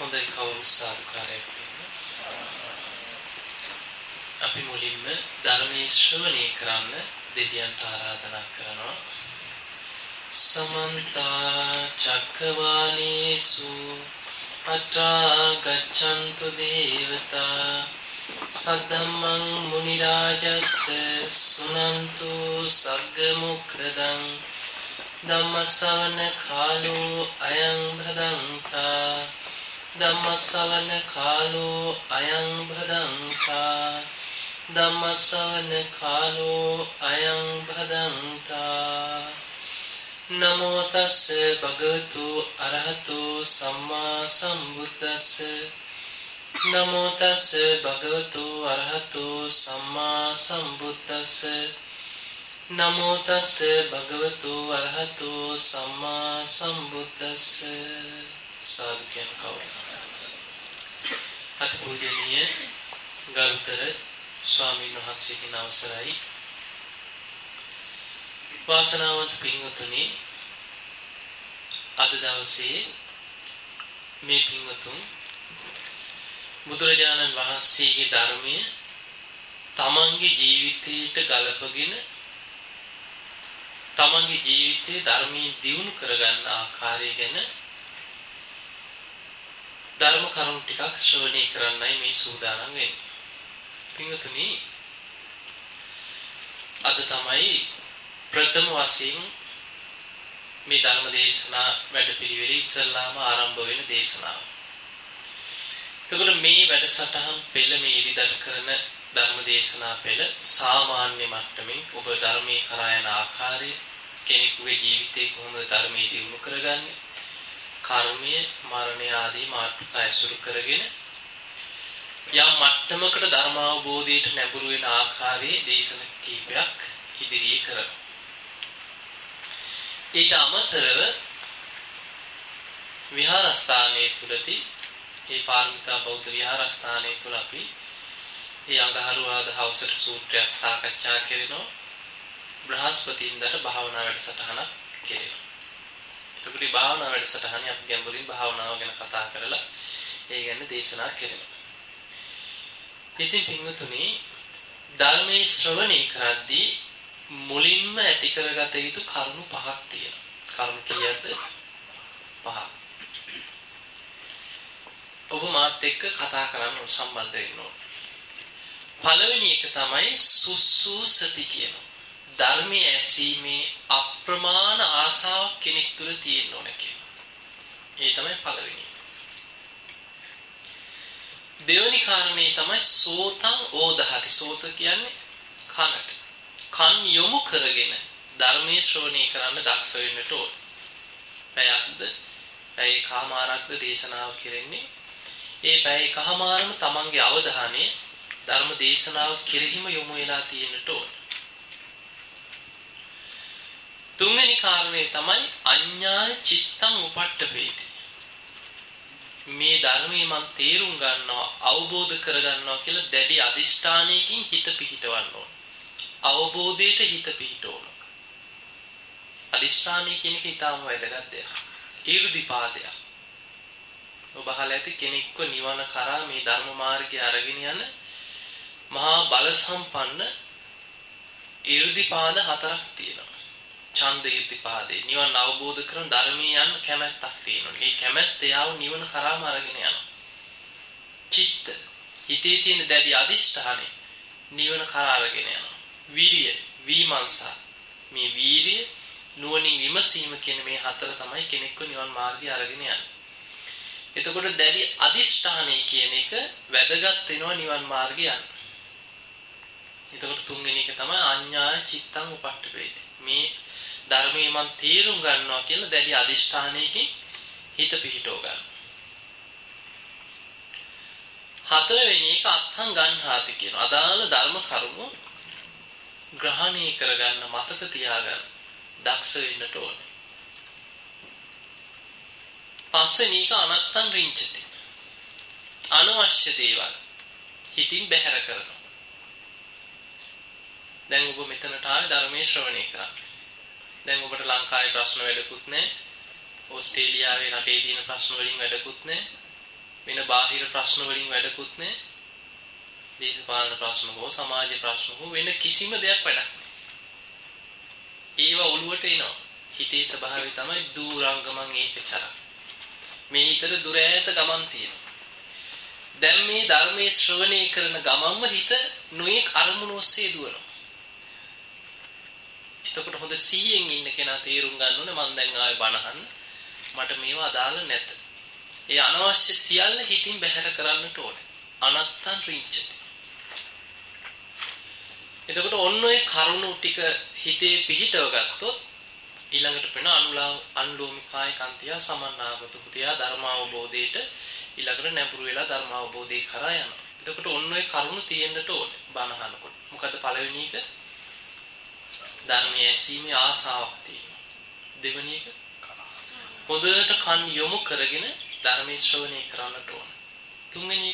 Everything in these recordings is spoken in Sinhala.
හොඳයි කවුරු සාදුකාරයක් අපි මුලින්ම ධර්මයේ ශ්‍රවණය කරන්න දෙවියන්ට ආරාධනා කරනවා. සමන්ත චක්කවාලේසු අත්‍රා ගච්ඡන්තු දේවතා සද්දම්මං මුනි රාජස්ස සුනන්තු සග්ග මුක්ඛදං ධම්මසවන කාලෝ අයං භදංතා ධම්මසවන කාලෝ අයං භදංතා ධම්මසවන කාලෝ අයං භදංතා නමෝ තස්ස භගවතු අරහතු සම්මා සම්බුද්දස්ස. නමෝ තස්ස භගවතු අරහතු සම්මා සම්බුද්දස්ස. නමෝ තස්ස භගවතු අරහතු සම්මා සම්බුද්දස්ස. සාදුකයන් කවුරු අත්පූජනීය ගරුතර ස්වාමීන් වහන්සේගේ අවසරයි වාසනාවන්ත පින්වතුනි අද දවසේ මේ පින්වතුන් බුදුරජාණන් වහන්සේගේ ධර්මය තමන්ගේ ජීවිතයට ගලපගෙන තමන්ගේ ජීවිතයේ ධර්මයෙන් දියුණු කරගන්න ආකාරය ගැන ධර්ම කරුණු ටිකක් ශ්‍රවණය කරන්නයි මේ සූදානම් වෙන්නේ. පින්වතුනි අද තමයි ප්‍රථම වශයෙන් මේ ධර්ම දේශනා වැඩපිළිවෙල ඉස්සල්ලාම ආරම්භ වෙන දේශනාව. එතකොට මේ වැඩසටහන් පෙළ මේ ඉදිරියට කරන ධර්ම දේශනා පෙළ සාමාන්‍ය මට්ටමින් ඔබ ධර්මයේ කරා යන ආකාරය කෙනෙකුගේ ජීවිතේ කොහොමද ධර්මයේ දියුණු කරගන්නේ කර්මය මරණය ආදී මාතෘකා ඇසුරු කරගෙන යම් මට්ටමකට ධර්ම අවබෝධයට නැඹුරු වෙන ආකාරයේ දේශන කීපයක් ඉදිරියේ කරනවා. ඊට අමතරව විහාරස්ථානයේ තුලදී ඒ පාරමිතා බෞද්ධ විහාරස්ථානයේ තුල අපි ඒ අඟහරුවාද හවසට සූත්‍රයක් සාකච්ඡා කරනවා. බ්‍රහස්පතින්දට භාවනා වැඩසටහනක් කෙරෙනවා. එතකොට මේ භාවනා වැඩසටහනේ අපි ගැඹුරින් භාවනාව ගැන කතා කරලා ඒ ගැන දේශනා කරනවා. ඉතින් පින්වතුනි ධර්මයේ ශ්‍රවණය කරද්දී මුලින්ම ඇති කරගත යුතු කරුණු පහක් තියෙනවා. කරුණු කීයද? පහක්. ඔබ මාත් එක්ක කතා කරන්න සම්බන්ධ වෙන්න ඕන. පළවෙනි එක තමයි සුසුසති කියනවා. ධර්මයේ ඇසීමේ අප්‍රමාණ ආසාවක් කෙනෙක් තුළ තියෙන්න ඕන කියනවා. ඒ තමයි පළවෙනි. දෙවෙනි කාරණේ තමයි සෝතං ඕදහති. සෝත කියන්නේ කනට. කන් යොමු කරගෙන ධර්මයේ ශ්‍රවණය කරන්න දක්ෂ වෙන්නට ඕන. පැයක්ද පැය කමාරක්ද දේශනාව කෙරෙන්නේ. ඒ පැය කමාරම තමන්ගේ අවධානය ධර්ම දේශනාව කෙරෙහිම යොමු වෙලා තියෙන්නට ඕන. තුන්වෙනි කාරණේ තමයි අඥාන චිත්තං උපට්ඨපේති. මේ ධර්මයේ මම තේරුම් ගන්නවා අවබෝධ කරගන්නවා කියලා දැඩි අදිෂ්ඨානයකින් හිත පිහිටවන්න ඕන. අවබෝධයට හිත පිහිටවන්න. අදිෂ්ඨානය කියන එක ඊටම වැදගත් දෙයක්. ඊර්දිපාදයක්. ඔබ අහලා ඇති කෙනෙක්ව නිවන කරා මේ ධර්ම මාර්ගය අරගෙන යන මහා බල සම්පන්න ඊර්දිපාද හතරක් තියෙනවා. ඡන්ද ඊර්තිපාදේ නිවන අවබෝධ කරන ධර්මයේ යන කැමැත්තක් තියෙනවා. මේ කැමැත්ත යාව නිවන කරාම අරගෙන යනවා. චිත්ත හිතේ තියෙන දැඩි අදිෂ්ඨානය නිවන කරා අරගෙන යනවා. වීරිය විමර්ශා මේ වීරිය නුවණින් විමසීම කියන මේ හතර තමයි කෙනෙක්ව නිවන් මාර්ගය අරගෙන යන්නේ. එතකොට දැඩි අදිෂ්ඨානය කියන එක වැදගත් වෙනවා නිවන් මාර්ගය යන්න. එතකොට තුන්වෙනි එක තමයි අඤ්ඤාය චිත්තං උපට්ඨපේති. මේ ධර්මයේ මම තේරුම් ගන්නවා කියලා දැඩි අදිෂ්ඨානයකින් හිත පිහිටව ගන්න. හතරවෙනි එක අත්හං ගන්හාති කියන අදාළ ධර්ම කරුණු ග්‍රහණය කරගන්න මතක තියාගන්න දක්ෂ වෙන්නට ඕනේ. පස්වෙනි එක අනත්තං රිංචති. අනවශ්‍ය දේවල් හිතින් බැහැර කරනවා. දැන් ඔබ මෙතනට ආවේ ධර්මයේ ශ්‍රවණය කරන්න. දැන් ඔබට ලංකාවේ ප්‍රශ්න වැඩකුත් නැහැ. ඕස්ට්‍රේලියාවේ රටේ තියෙන ප්‍රශ්න වලින් වැඩකුත් නැහැ. වෙන බාහිර ප්‍රශ්න වලින් වැඩකුත් නැහැ. දේශපාලන ප්‍රශ්න හෝ සමාජ ප්‍රශ්න හෝ වෙන කිසිම දෙයක් වැඩක් නැහැ. ඒව ඔළුවට එනවා. හිතේ ස්වභාවය තමයි දූරංගමං ඒකචර. මේ හිතට දුර ඈත ගමන් තියෙනවා. දැන් මේ ධර්මයේ ශ්‍රවණය කරන ගමන්ම හිත නොයෙක් අරමුණු ඔස්සේ දුවනවා. එතකොට හොඳ සිහියෙන් ඉන්න කෙනා තේරුම් ගන්න ඕනේ මම දැන් ආයෙ බනහන්න මට මේවා අදාළ නැත. ඒ අනවශ්‍ය සියල්ල හිතින් බැහැර කරන්නට ඕනේ. අනත්තන් රිංචති. එතකොට ඔන්න ඔය කරුණු ටික හිතේ පිහිටව ගත්තොත් ඊළඟට වෙන අනුලා අනුලෝමිකාය කන්තිය සමන්නාගත පුතියා ධර්මාවබෝධයට ඊළඟට නැඹුරු වෙලා ධර්මාවබෝධය කරා යනවා. එතකොට ඔන්න ඔය කරුණු තියෙන්නට ඕනේ බණහනකොට. මොකද පළවෙනි එක ධර්මයේ ඇසීමේ ආසාවක් තියෙනවා. දෙවෙනි එක හොඳට කන් යොමු කරගෙන ධර්මයේ ශ්‍රවණය කරන්නට ඕන. තුන්වෙනි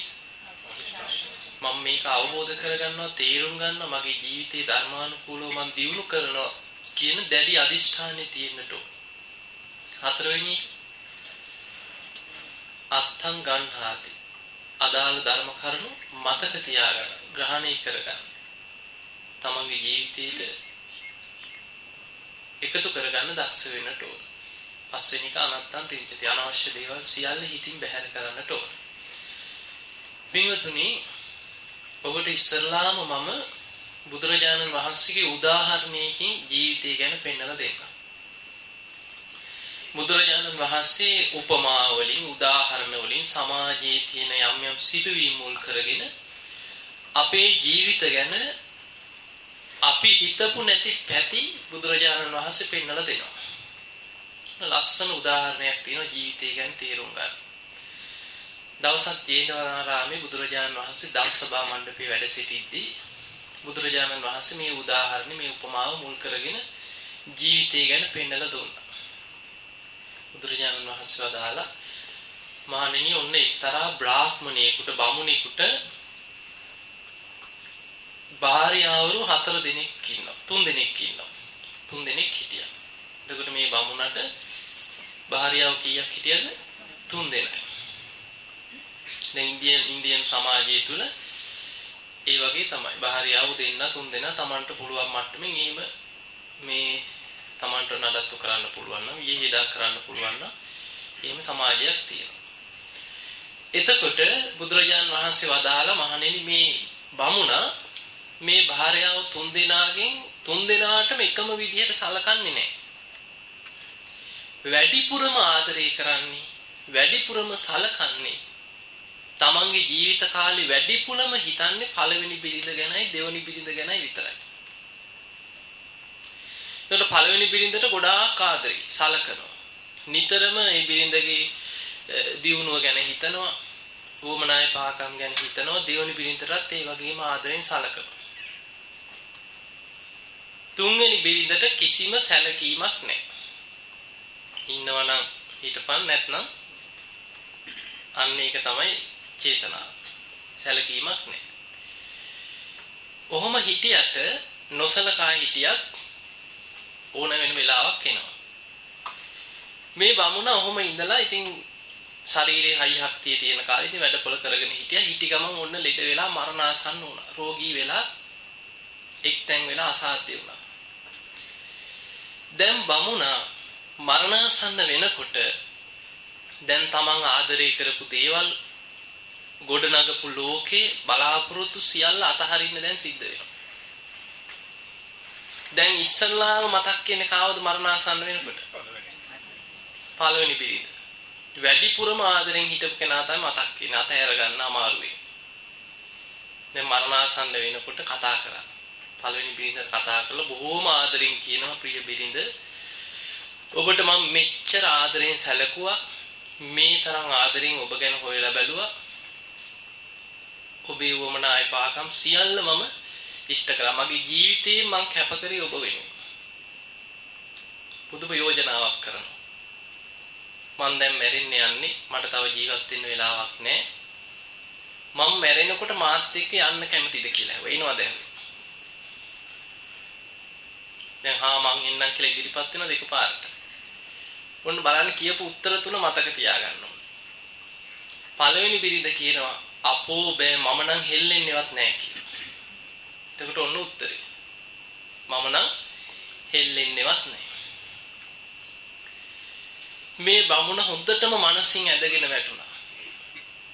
මම මේක අවබෝධ කරගන්නවා තේරුම් ගන්නවා මගේ ජීවිතේ ධර්මානුකූලව මම දියුණු කරනවා කියන දැඩි අදිෂ්ඨානය තියෙන්නට ඕන. හතරවෙනි අත්තං ගන්හාති. අදාළ ධර්ම කරුණු මතක තියාගන්න, ග්‍රහණය කරගන්න. තමන්ගේ ජීවිතේට එකතු කරගන්න දක්ෂ වෙන්නට ඕන. පස්වෙනි එක අනත්තන් තින්චති අනවශ්‍ය දේවල් සියල්ල හිතින් බැහැර කරන්නට ඕන. පින්වතුනි ඔබට ඉස්සල්ලාම මම බුදුරජාණන් වහන්සේගේ උදාහරණයකින් ජීවිතය ගැන පෙන්වලා දෙන්නම්. බුදුරජාණන් වහන්සේ උපමා වලින් උදාහරණ වලින් සමාජයේ තියෙන යම් යම් සිදුවීම් මුල් කරගෙන අපේ ජීවිත ගැන අපි හිතපු නැති පැති බුදුරජාණන් වහන්සේ පෙන්වලා දෙනවා. ලස්සන උදාහරණයක් තියෙනවා ජීවිතය ගැන තේරුම් ගන්න. දවසක් ජේතවනාරාමේ බුදුරජාණන් වහන්සේ ධම්සභා මණ්ඩපේ වැඩ සිටිද්දී බුදුරජාණන් වහන්සේ මේ උදාහරණ මේ උපමාව මුල් කරගෙන ජීවිතය ගැන පෙන්වලා දුන්නා. බුදුරජාණන් වහන්සේ වදාලා මහණෙනි ඔන්න එක්තරා බ්‍රාහ්මණයෙකුට බමුණෙකුට භාර්යාවරු හතර දෙනෙක් ඉන්නවා. තුන් දෙනෙක් ඉන්නවා. තුන් දෙනෙක් හිටියා. එතකොට මේ බමුණට භාර්යාව කීයක් හිටියද? තුන් දෙනෙක්. දැන් ඉන්දියන් ඉන්දියන් සමාජය තුල ඒ වගේ තමයි. භාර්යාව දෙන්න තුන් දෙනා Tamanට පුළුවන් මට්ටමින් එහෙම මේ Tamanට නඩත්තු කරන්න පුළුවන් නම් යෙහිදා කරන්න පුළුවන් නම් එහෙම සමාජයක් තියෙනවා. එතකොට බුදුරජාන් වහන්සේ වදාලා මහණෙනි මේ බමුණා මේ භාර්යාව තුන් දෙනාගෙන් තුන් දෙනාටම එකම විදිහට සලකන්නේ නැහැ. වැඩිපුරම ආදරය කරන්නේ වැඩිපුරම සලකන්නේ තමන්ගේ ජීවිත කාලේ වැඩිපුරම හිතන්නේ පළවෙනි බිරිඳ ගැනයි දෙවෙනි බිරිඳ ගැනයි විතරයි. ඒකට පළවෙනි බිරිඳට ගොඩාක් ආදරේ සලකනවා. නිතරම මේ බිරිඳගේ දියුණුව ගැන හිතනවා. වුමනාය පහකම් ගැන හිතනවා. දෙවෙනි බිරිඳටත් ඒ වගේම ආදරෙන් සලකනවා. තුන්වෙනි බිරිඳට කිසිම සැලකීමක් නැහැ. ඉන්නවනම් හිටපන් නැත්නම් අන්න ඒක තමයි චේතනාව. සැලකීමක් නැහැ. ඔහොම හිටියට නොසලකා හිටියත් ඕන වෙන වෙලාවක් එනවා. මේ බමුණ ඔහොම ඉඳලා ඉතින් ශරීරයේ හයි ශක්තිය තියෙන කාලේ ඉතින් වැඩපොළ කරගෙන හිටියා. හිටි ගමන් ඔන්න ලෙඩ වෙලා මරණාසන්න වුණා. රෝගී වෙලා එක්තැන් වෙලා අසාධ්‍ය වුණා. දැන් බමුණා මරණාසන්න වෙනකොට දැන් තමන් ආදරය කරපු දේවල් ගොඩනගපු ලෝකේ බලාපොරොත්තු සියල්ල අතහරින්න දැන් සිද්ධ වෙනවා. දැන් ඉස්සල්ලාම මතක් කියන්නේ කාවද මරණාසන්න වෙනකොට? පළවෙනි පිරිස. වැඩිපුරම ආදරෙන් හිටපු කෙනා තමයි මතක් වෙන්නේ. අතහැර ගන්න අමාරුයි. දැන් මරණාසන්න වෙනකොට කතා කරා. පළවෙනි බිරිඳ කතා කරලා බොහෝම ආදරෙන් කියනවා ප්‍රිය බිරිඳ. ඔබට මම මෙච්චර ආදරෙන් සැලකුවා. මේ තරම් ආදරෙන් ඔබ ගැන හොයලා බැලුවා. ඔබේ වමනාය පාකම් සියල්ල මම ඉෂ්ට කරා මගේ ජීවිතේ මං කැප කරේ ඔබ වෙනුවෙන්. පුදුම යෝජනාවක් කරනවා. මං දැන් මැරෙන්න යන්නේ. මට තව ජීවත් වෙන්න වෙලාවක් නැහැ මම මැරෙනකොට මාත් එක්ක යන්න කැමතිද කියලා. වෙයිනවා දැන්. දැන් හා මං ඉන්නම් කියලා ඉදිරිපත් වෙන දෙකපාරට. ඔන්න බලන්න කියපු උත්තර තුන මතක තියාගන්න ඕනේ. පළවෙනි බිරිඳ කියනවා අපෝ බෑ මම නම් හෙල්ලෙන්නේවත් නැහැ කියලා. එතකොට ඔන්න උත්තරේ. මම නම් හෙල්ලෙන්නේවත් නැහැ. මේ බමුණ හොඳටම මනසින් ඇදගෙන වැටුණා.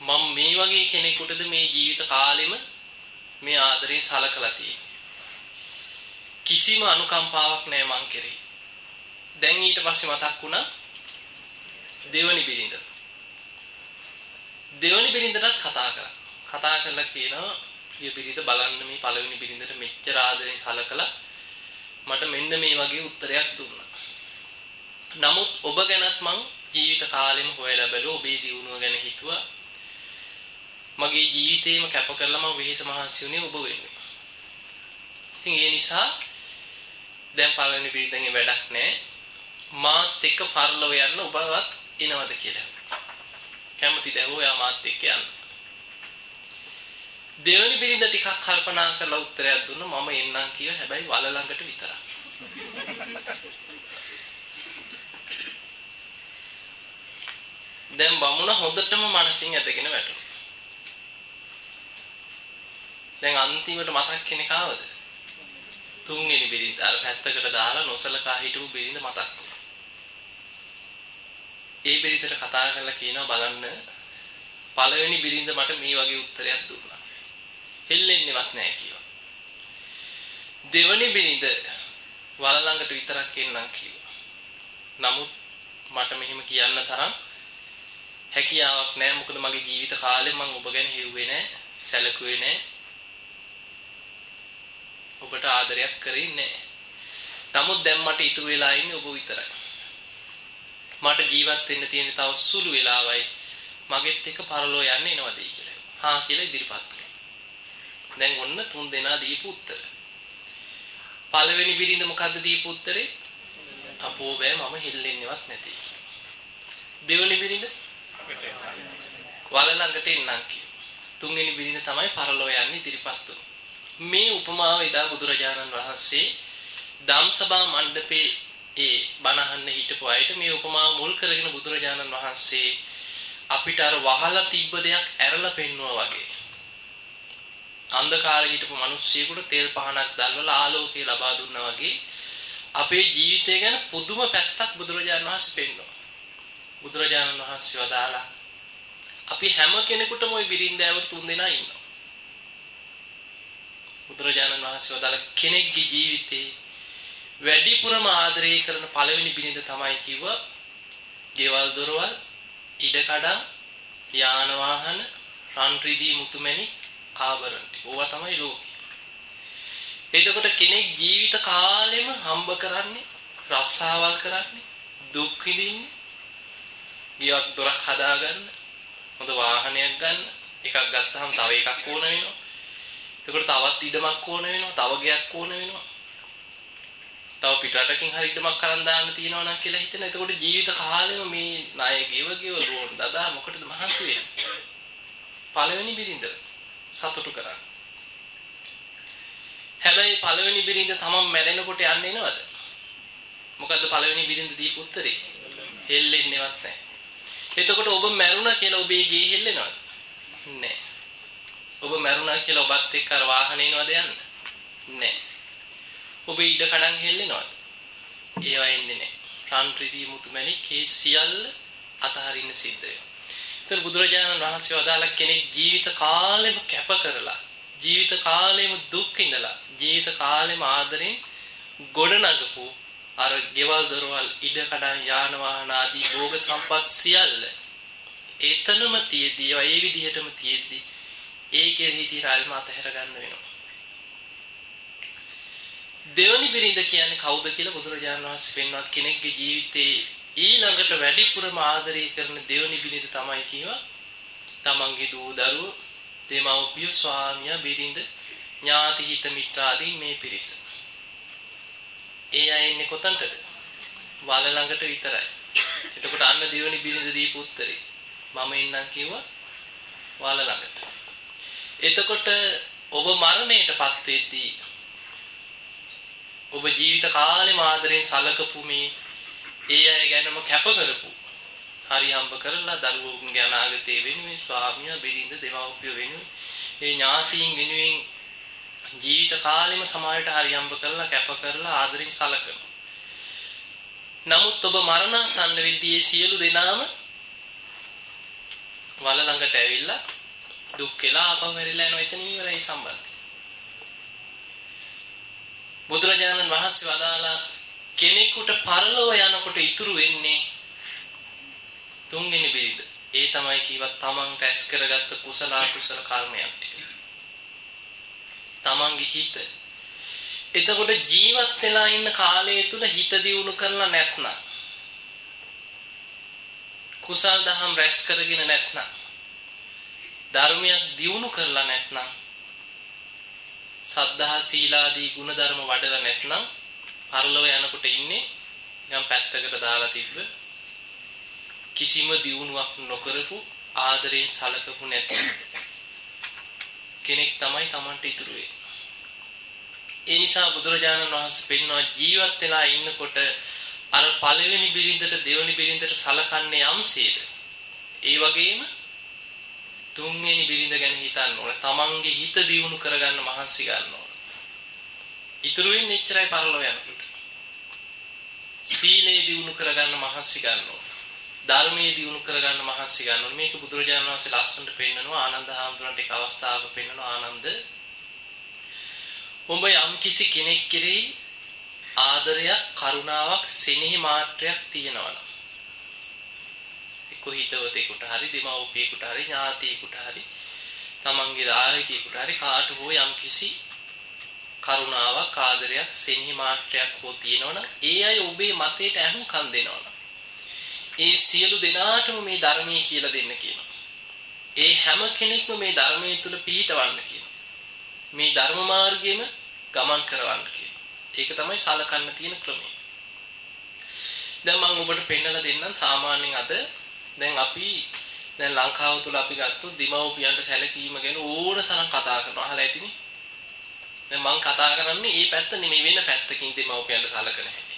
මම මේ වගේ කෙනෙකුටද මේ ජීවිත කාලෙම මේ ආදරේ සලකලා තියෙන්නේ. කිසිම අනුකම්පාවක් නැහැ මං කෙරේ. දැන් ඊට පස්සේ මතක් වුණා දෙවනි බිරිඳ. දෙවනි බිරිඳටත් කතා කරා. කතා කරලා කියනවා "ප්‍රිය බිරිඳ බලන්න මේ පළවෙනි බිරිඳට මෙච්චර ආදරෙන් සලකලා මට මෙන්න මේ වගේ උත්තරයක් දුන්නා. නමුත් ඔබ ගැනත් මං ජීවිත කාලෙම හොයලා බැලුවා ඔබේ දියුණුව ගැන හිතුවා. මගේ ජීවිතේම කැප කරලා මම වෙහෙස මහන්සි වුණේ ඔබ වෙනුවෙන්. ඉතින් ඒ නිසා දැන් පළවෙනි බිරිඳෙන් වැඩක් නැහැ. මාත් එක්ක පරලොව යන්න ඔබවත් එනවද කියලා. කැමතිද ඔයා මාත් එක්ක යන්න? දෙවනි බිරිඳ ටිකක් කල්පනා කරලා උත්තරයක් දුන්නා මම එන්නම් කිය හැබැයි වල ළඟට විතරක්. දැන් බමුණ හොඳටම මනසින් ඇදගෙන වැටුණා. දැන් අන්තිමට මතක් කෙනෙක් ආවද? තුන්වෙනි බිරිඳ අර පැත්තකට දාලා නොසලකා හිටපු බිරිඳ මතක් වුණා. ඒ බිරිඳට කතා කරලා කියනවා බලන්න පළවෙනි බිරිඳ මට මේ වගේ උත්තරයක් දුන්නා. හෙල්ලෙන්නේවත් නැහැ කිව්වා. දෙවනි බිරිඳ වල ළඟට විතරක් එන්නම් කිව්වා. නමුත් මට මෙහෙම කියන්න තරම් හැකියාවක් නැහැ මොකද මගේ ජීවිත කාලේ මම ඔබ ගැන හිතුවේ නැහැ සැලකුවේ නැහැ ඔබට ආදරයක් කරේ නැහැ. නමුත් දැන් මට ඉතුරු වෙලා ඉන්නේ ඔබ විතරයි. මට ජීවත් වෙන්න තියෙන තව සුළු වෙලාවයි. මගෙත් එක පරලෝ යන්න එනවද කියලා. හා කියලා ඉදිරිපත් කළා. දැන් ඔන්න තුන් දෙනා දීපු උත්තර. පළවෙනි බිරිඳ මොකද්ද දීපු උත්තරේ? අපෝ බෑ මම හෙල්ලෙන්නේවත් නැති. දෙවෙනි බිරිඳ වල ළඟට එන්නම් කිව්වා. තුන්වෙනි බිරිඳ තමයි පරලෝ යන්නේ ඉදිරිපත් වුණා. මේ උපමාව එදා බුදුරජාණන් වහන්සේ ධම්සභා මණ්ඩපේ ඒ බණහන්න හිටපු අයට මේ උපමාව මුල් කරගෙන බුදුරජාණන් වහන්සේ අපිට අර වහලා තිබ්බ දෙයක් ඇරලා පෙන්නුවා වගේ. අන්ධකාරයේ හිටපු මිනිස්සෙකුට තෙල් පහනක් දැල්වලා ආලෝකය ලබා දුන්නා වගේ අපේ ජීවිතය ගැන පුදුම පැත්තක් බුදුරජාණන් වහන්සේ පෙන්වනවා. බුදුරජාණන් වහන්සේ වදාලා අපි හැම කෙනෙකුටම ওই බිරින්දෑව තුන් දෙනා ඉන්නවා. බුදුරජාණන් වහන්සේ වදාළ කෙනෙක්ගේ ජීවිතේ වැඩිපුරම ආදරය කරන පළවෙනි බිරිඳ තමයි කිව්ව ගෙවල් දොරවල් ඉඩකඩම් යාන වාහන රන් රිදී මුතුමැණි ආභරණ ඕවා තමයි ලෝකේ. එතකොට කෙනෙක් ජීවිත කාලෙම හම්බ කරන්නේ රස්සාවල් කරන්නේ දුක් විඳින්නේ ගියක් දොරක් හදාගන්න හොඳ වාහනයක් ගන්න එකක් ගත්තාම තව එකක් ඕන වෙනවා එතකොට තවත් ඉඩමක් ඕන වෙනවා, තව ගයක් ඕන වෙනවා. තව පිටරටකින් හරි ඉඩමක් කරන් දාන්න තියෙනවා නම් කියලා හිතෙන. එතකොට ජීවිත කාලෙම මේ ණය ගෙව ගෙව ලෝන් දදා මොකටද මහන්සි වෙන්නේ? පළවෙනි බිරිඳ සතුටු කරන්න. හැබැයි පළවෙනි බිරිඳ තමන් මැරෙනකොට යන්නේ නේද? මොකද්ද පළවෙනි බිරිඳ දීපු උත්තරේ? හෙල්ලෙන්නේවත් නැහැ. එතකොට ඔබ මැරුණා කියලා ඔබේ ගේ හෙල්ලෙනවද? නැහැ. ඔබ මැරුණා කියලා ඔබත් එක්ක අර වාහනේ එනවද යන්න? නැහැ. ඔබ ඉඩ කඩන් හෙල්ලෙනවද? ඒවා එන්නේ නැහැ. රන් රිදී මුතුමැණික් මේ සියල්ල අතහරින්න සිද්ධ වෙනවා. ඒතර බුදුරජාණන් වහන්සේ වදාළ කෙනෙක් ජීවිත කාලෙම කැප කරලා ජීවිත කාලෙම දුක් ඉඳලා ජීවිත කාලෙම ආදරෙන් ගොඩනගපු අර ගෙවල් දොරවල් ඉඩ කඩන් යාන වාහන ආදී භෝග සම්පත් සියල්ල එතනම තියදී ඒ විදිහටම තියදී ඒ කෙරෙහි තියෙන අල්ම අතහැර ගන්න වෙනවා. දෙවනි බිරිඳ කියන්නේ කවුද කියලා බුදුරජාණන් වහන්සේ පෙන්වත් කෙනෙක්ගේ ජීවිතේ ඊළඟට වැඩිපුරම ආදරය කරන දෙවනි බිරිඳ තමයි කියවා තමන්ගේ දූ දරුවෝ දෙමව්පිය ස්වාමියා බිරිඳ ඥාති හිත මිත්‍රාදී මේ පිරිස. ඒ අය ඉන්නේ කොතනටද? වල ළඟට විතරයි. එතකොට අන්න දෙවනි බිරිඳ දීපු උත්තරේ මම ඉන්නම් කිව්වා වල ළඟට. එතකොට ඔබ මරණයටපත් වෙද්දී ඔබ ජීවිත කාලෙම ආදරෙන් සලකපු මේ ඒ අය ගැනම කැප කරපු හරි හම්බ කරලා දරුවෝගේ අනාගතය වෙනුවෙන් ස්වාමියා බිරිඳ දෙමව්පියෝ වෙනුවෙන් ඒ ඥාතීන් වෙනුවෙන් ජීවිත කාලෙම සමාජයට හරි හම්බ කරලා කැප කරලා ආදරෙන් සලකනවා. නමුත් ඔබ මරණාසන්න විද්‍යාවේ සියලු දෙනාම වල ළඟට ඇවිල්ලා දුක් වෙලා ආපහු හැරිලා යනවා එතන ඉවරයි සම්බන්ධය. බුදුරජාණන් වහන්සේ වදාලා කෙනෙකුට පරලොව යනකොට ඉතුරු වෙන්නේ තුන්වෙනි බිරිඳ. ඒ තමයි කීවත් තමන් රැස් කරගත්ත කුසල අකුසල කර්මයක් ටික. තමන්ගේ හිත. එතකොට ජීවත් වෙලා ඉන්න කාලය තුල හිත දියුණු කරලා නැත්නම් කුසල් දහම් රැස් කරගෙන නැත්නම් ධර්මයක් දියුණු කරලා නැත්නම් සද්ධා සීලාදී ගුණධර්ම වඩලා නැත්නම් පරලොව යනකොට ඉන්නේ නිකන් පැත්තකට දාලා තිබ්බ කිසිම දියුණුවක් නොකරපු ආදරයෙන් සලකපු නැති කෙනෙක් තමයි Tamanට ඉතුරු වෙන්නේ. ඒ නිසා බුදුරජාණන් වහන්සේ පෙන්වනවා ජීවත් වෙලා ඉන්නකොට අර පළවෙනි බිරිඳට දෙවෙනි බිරිඳට සලකන්නේ යම්සේද. ඒ වගේම තුන්වෙනි බිරිඳ ගැන හිතන්න ඕන. තමන්ගේ හිත දියුණු කරගන්න මහන්සි ගන්න ඕන. ඉතුරු වෙන්නේ එච්චරයි පරලෝ යනකොට. සීලේ දියුණු කරගන්න මහන්සි ගන්න ඕන. ධර්මයේ දියුණු කරගන්න මහන්සි ගන්න ඕන. මේක බුදුරජාණන් වහන්සේ ලස්සනට පෙන්නනවා ආනන්ද හාමුදුරන්ට එක අවස්ථාවක පෙන්නනවා ආනන්ද ඔබ යම් කිසි කෙනෙක් කෙරෙහි ආදරයක් කරුණාවක් සෙනෙහි මාත්‍රයක් තියෙනවා නම් එක්ක හිතවතෙකුට හරි දෙමව්පියෙකුට හරි ඥාතියෙකුට හරි තමන්ගේ දායකයෙකුට හරි කාට හෝ යම් කිසි කරුණාවක් ආදරයක් සෙනෙහි මාත්‍රයක් හෝ තියෙනවනම් ඒ අය ඔබේ මතයට අහුම්කම් දෙනවනම් ඒ සියලු දෙනාටම මේ ධර්මයේ කියලා දෙන්න කියනවා. ඒ හැම කෙනෙක්ම මේ ධර්මයේ තුල පිහිටවන්න කියනවා. මේ ධර්ම මාර්ගයේම ගමන් කරවන්න කියනවා. ඒක තමයි සලකන්න තියෙන ක්‍රමය. දැන් මම ඔබට පෙන්නලා දෙන්නම් සාමාන්‍යයෙන් අද දැන් අපි දැන් ලංකාව තුල අපි ගත්තොත් දිමව්පියන්ට සැලකීම ගැන ඕන තරම් කතා කරනවා. අහලා ඇතිනේ. දැන් මම කතා කරන්නේ මේ පැත්ත නෙමෙයි වෙන පැත්තකින් දෙමව්පියන්ට සලකන හැටි.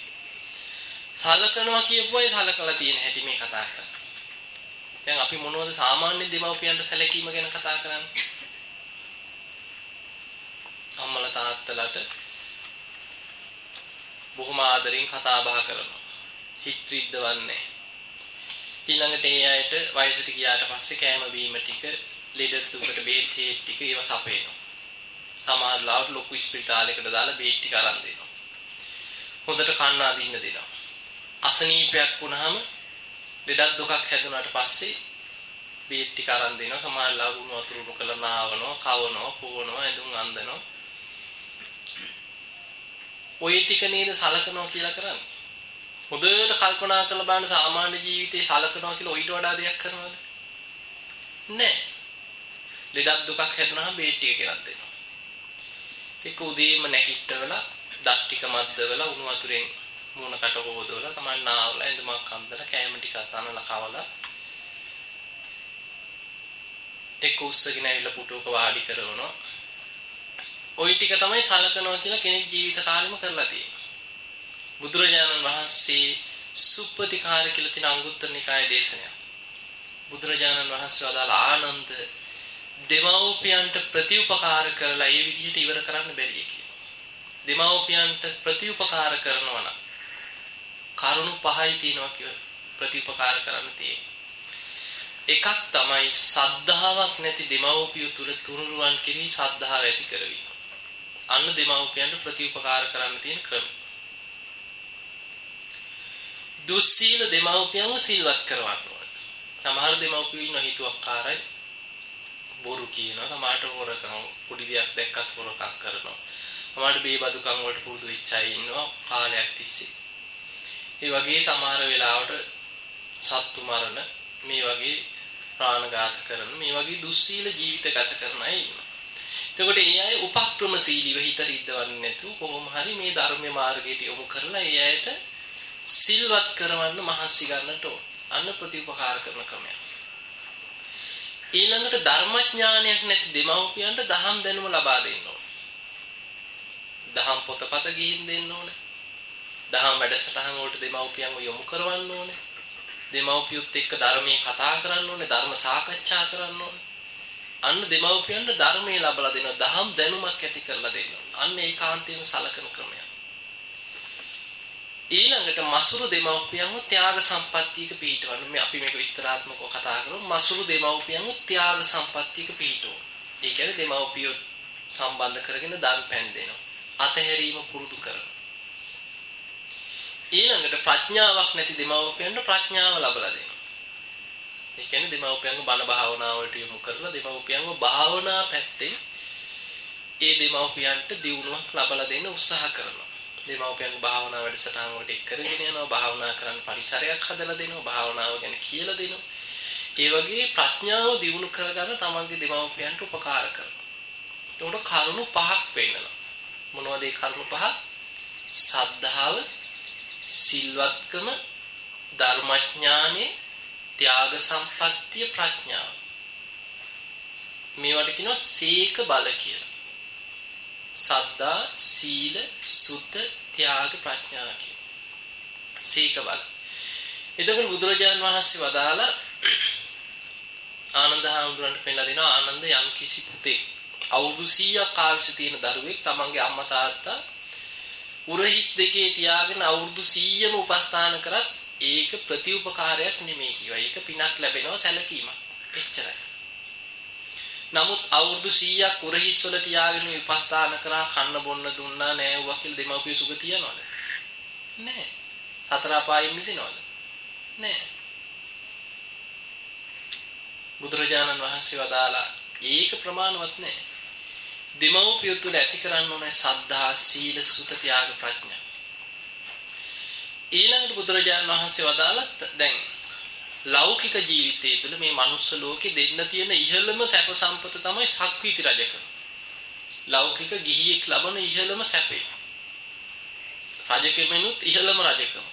සලකනවා කියපුවයි සලකලා තියෙන හැටි මේ කතා කරන්නේ. දැන් අපි මොනවද සාමාන්‍ය දෙමව්පියන්ට සැලකීම ගැන කතා කරන්නේ? අම්මලා තාත්තලාට බොහොම ආදරෙන් කතා බහ කරනවා. හිත රිද්දවන්නේ. ඊළඟට ඒ අයට වයසට ගියාට පස්සේ කෑම බීම ටික, ලෙඩ දුකට බේත් ටික ඒව සපේනවා. සමහර ලාවට ලොකු ස්පිරිතාලයකට දාලා බේත් ටික අරන් දෙනවා. හොඳට කන්න අදින්න දෙනවා. අසනීපයක් වුණාම ලෙඩක් දුකක් හැදුනාට පස්සේ බේත් ටික අරන් දෙනවා. සමහර ලාවට උණු වතුර උණු කරලා නාවනවා, කවනවා, පොවනවා, ඇඳුම් අඳිනවා. ඔය ටික නේද සලකනවා කියලා කරන්නේ. හොඳට කල්පනා කරලා බලන්න සාමාන්‍ය ජීවිතේ සලකනවා කියලා ඊට වඩා දෙයක් කරනවද? නැහැ. ලෙඩක් දුකක් හැදුනහම බේත් ටික ගෙනත් දෙනවා. ඒක උදේම නැගිටවලා දත් ටික මද්දවලා උණු වතුරෙන් මූණකට හොදවලා තමයි නාවලා ඇඳුමක් අඳලා කෑම ටික අතනලා කවලා එක්ක උස්සගෙන ඇවිල්ලා පුටුවක වාඩි කරනවා. ওই ටික තමයි සලකනවා කියලා කෙනෙක් ජීවිත කාලෙම කරලා තියෙන්නේ. බුදුරජාණන් වහන්සේ සුප්පතිකාර කියලා තියෙන අංගුත්තර නිකායේ දේශනය. බුදුරජාණන් වහන්සේ වදාළ ආනන්ද දෙමව්පියන්ට ප්‍රතිඋපකාර කරලා ඒ විදිහට ඉවර කරන්න බැරිය කියලා. දෙමව්පියන්ට ප්‍රතිඋපකාර කරනවා නම් කරුණු පහයි තියෙනවා කියලා ප්‍රතිඋපකාර කරන්න තියෙන්නේ. එකක් තමයි සද්ධාාවක් නැති දෙමව්පිය තුල තුනුරුවන් කෙරෙහි සද්ධාව ඇති කරවීම. අන්න දෙමව්පියන්ට ප්‍රතිඋපකාර කරන්න තියෙන ක්‍රම. දුස්සීල දෙමව්පියන්ව සිල්වත් කරවන්න ඕන. සමහර දෙමව්පියෝ ඉන්න හිතුවක්කාරයි බොරු කියනවා සමහරට හොරකම් පොඩි දෙයක් දැක්කත් හොරකම් කරනවා. සමහරට බේබදුකම් වලට පුරුදු වෙච්ච අය ඉන්නවා කාලයක් තිස්සේ. ඒ වගේ සමහර වෙලාවට සත්තු මරණ මේ වගේ ප්‍රාණඝාත කරන මේ වගේ දුස්සීල ජීවිත ගත කරන අය ඉන්නවා. එතකොට ඒ අය උපක්‍රමශීලීව හිත රිද්දවන්නේ නැතුව කොහොම හරි මේ ධර්ම මාර්ගයට යොමු කරලා ඒ අයට සිල්වත් කරවන්න මහන්සි ගන්නට ඕන. අන්න ප්‍රතිඋපකාර කරන ක්‍රමයක්. ඊළඟට ධර්මඥානයක් නැති දෙමව්පියන්ට දහම් දැනුම ලබා දෙන්න ඕන. දහම් පොතපත ගිහින් දෙන්න ඕන. දහම් වැඩසටහන් වලට දෙමව්පියන්ව යොමු කරවන්න ඕනේ. දෙමව්පියොත් එක්ක ධර්මයේ කතා කරන්න ඕනේ, ධර්ම සාකච්ඡා කරන්න ඕනේ. අන්න දෙමව්පියන්ට ධර්මයේ ලබලා දෙනවා, දහම් දැනුමක් ඇති කරලා දෙනවා. අන්න ඒකාන්තයෙන්ම සලකන ක්‍රමයක්. ඊළඟට මසුරු දෙමව්පියන්ව ත්‍යාග සම්පත්තියක පිහිටවන්න. මේ අපි මේක විස්තරාත්මකව කතා කරමු. මසුරු දෙමව්පියන්ව ත්‍යාග සම්පත්තියක පිහිටවන්න. ඒ කියන්නේ දෙමව්පියෝ සම්බන්ධ කරගෙන දන් පැන් දෙනවා. අතහැරීම පුරුදු කරනවා. ඊළඟට ප්‍රඥාවක් නැති දෙමව්පියන්ට ප්‍රඥාව ලබලා දෙනවා. ඒ කියන්නේ දෙමව්පියන්ව බණ භාවනාවලට යොමු කරලා දෙමව්පියන්ව භාවනා පැත්තේ ඒ දෙමව්පියන්ට දියුණුවක් ලබලා දෙන්න උත්සාහ කරනවා. දෙමව්පියන්ගේ භාවනා වැඩසටහන් වලට එක් කරගෙන යනවා භාවනා කරන්න පරිසරයක් හදලා දෙනවා භාවනාව ගැන කියලා දෙනවා. ඒ වගේ ප්‍රඥාව දියුණු කරගන්න තමන්ගේ දෙමව්පියන්ට උපකාර කරනවා. එතකොට කරුණු පහක් වෙන්නලා මොනවද ඒ කරුණු පහ? සද්ධාව සිල්වත්කම ධර්මඥානෙ ත්‍යාග සම්පත්තිය ප්‍රඥාව. මේවට කියනවා සීක බල කියලා. සද්දා සීල සුත ත්‍යාග ප්‍රඥා කියන සීක බල එතකොට බුදුරජාන් වහන්සේ වදාලා ආනන්ද හාමුදුරන්ට පෙන්නලා දෙනවා ආනන්ද යම් කිසි පුතෙක් අවුරුදු 100ක් ආයුෂ තියෙන දරුවෙක් තමන්ගේ අම්මා තාත්තා උරහිස් දෙකේ තියාගෙන අවුරුදු 100ම උපස්ථාන කරත් ඒක ප්‍රතිඋපකාරයක් නෙමෙයි කියවා. ඒක පිනක් ලැබෙනවා සැලකීමක්. එච්චරයි. නමුත් අවුරුදු 100ක් උරහිස් වල තියාගෙන විපස්ථාන කරා කන්න බොන්න දුන්නා නෑවුවා කියලා දෙමව්පිය සුග තියනවද? නෑ. සතර අපායෙ මිදෙනවද? නෑ. බුදුරජාණන් වහන්සේ වදාලා ඒක ප්‍රමාණවත් නෑ. දෙමව්පිය තුළ ඇති කරන්න ඕනේ සද්ධා සීල සුත ත්‍යාග ප්‍රඥා. ඊළඟට බුදුරජාණන් වහන්සේ වදාළත් දැන් ලෞකික ජීවිතයේ තුළ මේ මනුස්ස ලෝකේ දෙන්න තියෙන ඉහළම සැප සම්පත තමයි සක්විති රජකම. ලෞකික ගිහියෙක් ලබන ඉහළම සැපේ. රජකෙමනුත් ඉහළම රජකම.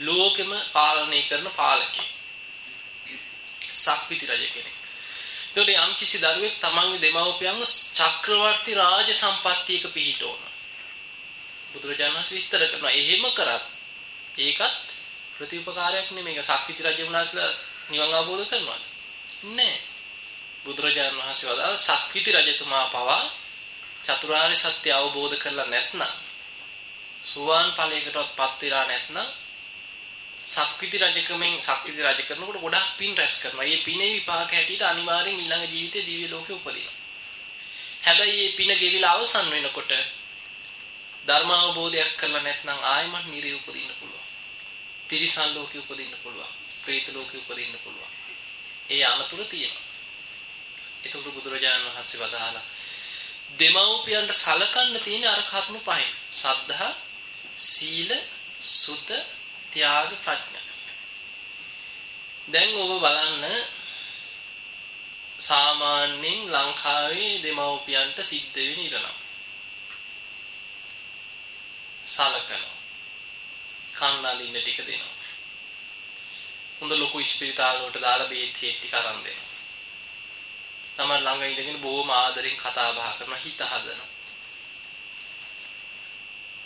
ලෝකෙම පාලනය කරන පාලකෙක්. සක්විති රජ කෙනෙක්. එතකොට යම් කිසි දරුවෙක් තමන්ගේ දෙමව්පියන්ව චක්‍රවර්ති රාජ සම්පත්තියක පිහිටවන. බුදුරජාණන් වහන්සේ විස්තර කරනවා. එහෙම කරත් ඒකත් ප්‍රතිඋපකාරයක් නෙමෙයි. සක්විති රජ වුණා කියලා නිවන් අවබෝධ කරනවද? නෑ. බුදුරජාණන් වහන්සේ වදාළ සක්විති රජතුමා පවා චතුරාර්ය සත්‍ය අවබෝධ කරලා නැත්නම් සුවාන් ඵලයකටවත් පත් වෙලා නැත්නම් සක්විති රජකමෙන් සක්විති රජ කරනකොට ගොඩක් පින් රැස් කරනවා. මේ පිනේ විපාක හැටියට අනිවාර්යෙන් ඊළඟ ජීවිතේ දිව්‍ය ලෝකෙ උපදිනවා. හැබැයි මේ පින ගෙවිලා අවසන් වෙනකොට ධර්ම අවබෝධයක් කරලා නැත්නම් ආයෙමත් නිරේ උපදින්න පුළුවන්. තිරිසන් ලෝකෙ උපදින්න පුළුවන්. പ്രേත ලෝකෙ උපදින්න පුළුවන්. ඒ අනතුරු තියෙනවා. ඒතුළු බුදුරජාණන් වහන්සේ වදාලා දෙමව්පියන්ට සලකන්න තියෙන අර කරුණු පහෙන්. සද්ධා, සීල, සුත, ත්‍යාග, ප්‍රඥා. දැන් ඔබ බලන්න සාමාන්‍යයෙන් ලංකාවේ දෙමව්පියන්ට සිද්ධ වෙන ඉරණම්. සලකනවා. කන්නලින්න ටික දෙනවා. හොඳ ලොකු ඉස්පිරිතාල වලට දාලා බේත් හේත් ටික අරන් දෙනවා. තමයි ළඟ ඉඳගෙන බොහොම ආදරෙන් කතා බහ කරන හිත හදනවා.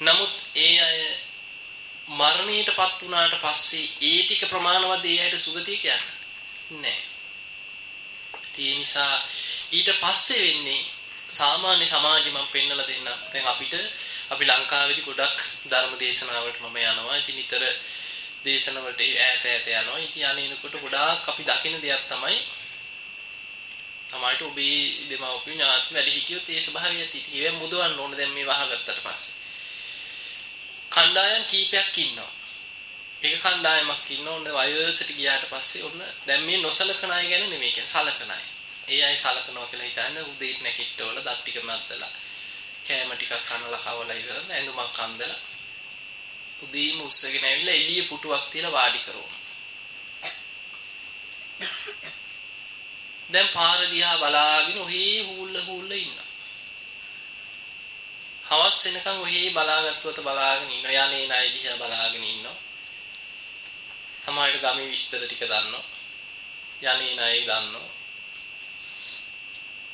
නමුත් ඒ අය මරණයටපත් වුණාට පස්සේ ඒ ටික ප්‍රමාණවත් ඒ අයට සුගතිය කියන්නේ නැහැ. ඒ නිසා ඊට පස්සේ වෙන්නේ සාමාන්‍ය සමාජෙ මම පෙන්නලා දෙන්න. දැන් අපිට අපි ලංකාවේදී ගොඩක් ධර්ම දේශනාවලට මම යනවා. ඉතින් නිතර දේශනවලට ඈත ඈත යනවා. ඉතින් අනේනකොට ගොඩාක් අපි දකින දෙයක් තමයි තමයි ඔබේ දෙමව්පිය ඥාති වැඩි හිටියොත් ඒ ස්වභාවය ඇති. ඉතින් ඒක මුදවන්න ඕන දැන් මේ වහගත්තට පස්සේ. කණ්ඩායම් කීපයක් ඉන්නවා. ඒක කණ්ඩායමක් ඉන්නවා. ඔන්න වයසට ගියාට පස්සේ ඔන්න දැන් මේ නොසලකන අය ගැන නෙමෙයි කියන්නේ සලකන අය. ඒ අය සලකනවා කියලා හිතන්නේ උදේට නැගිටවල දත් ටික මැද්දලා කෑම ටිකක් කනලා කවලා ඉවරලා ඇඳුමක් අඳලා උදේම උස්සගෙන ඇවිල්ලා එළිය පුටුවක් තියලා වාඩි කරනවා. දැන් පාර දිහා බලාගෙන ඔහේ හූල්ල හූල්ල ඉන්නවා. හවස් වෙනකන් ඔහේ බලාගත්තුවත බලාගෙන ඉන්නවා. යන්නේ නයි දිහා බලාගෙන ඉන්නවා. සමහරවිට ගමේ විස්තර ටික දන්නවා. යන්නේ නයි දන්නවා.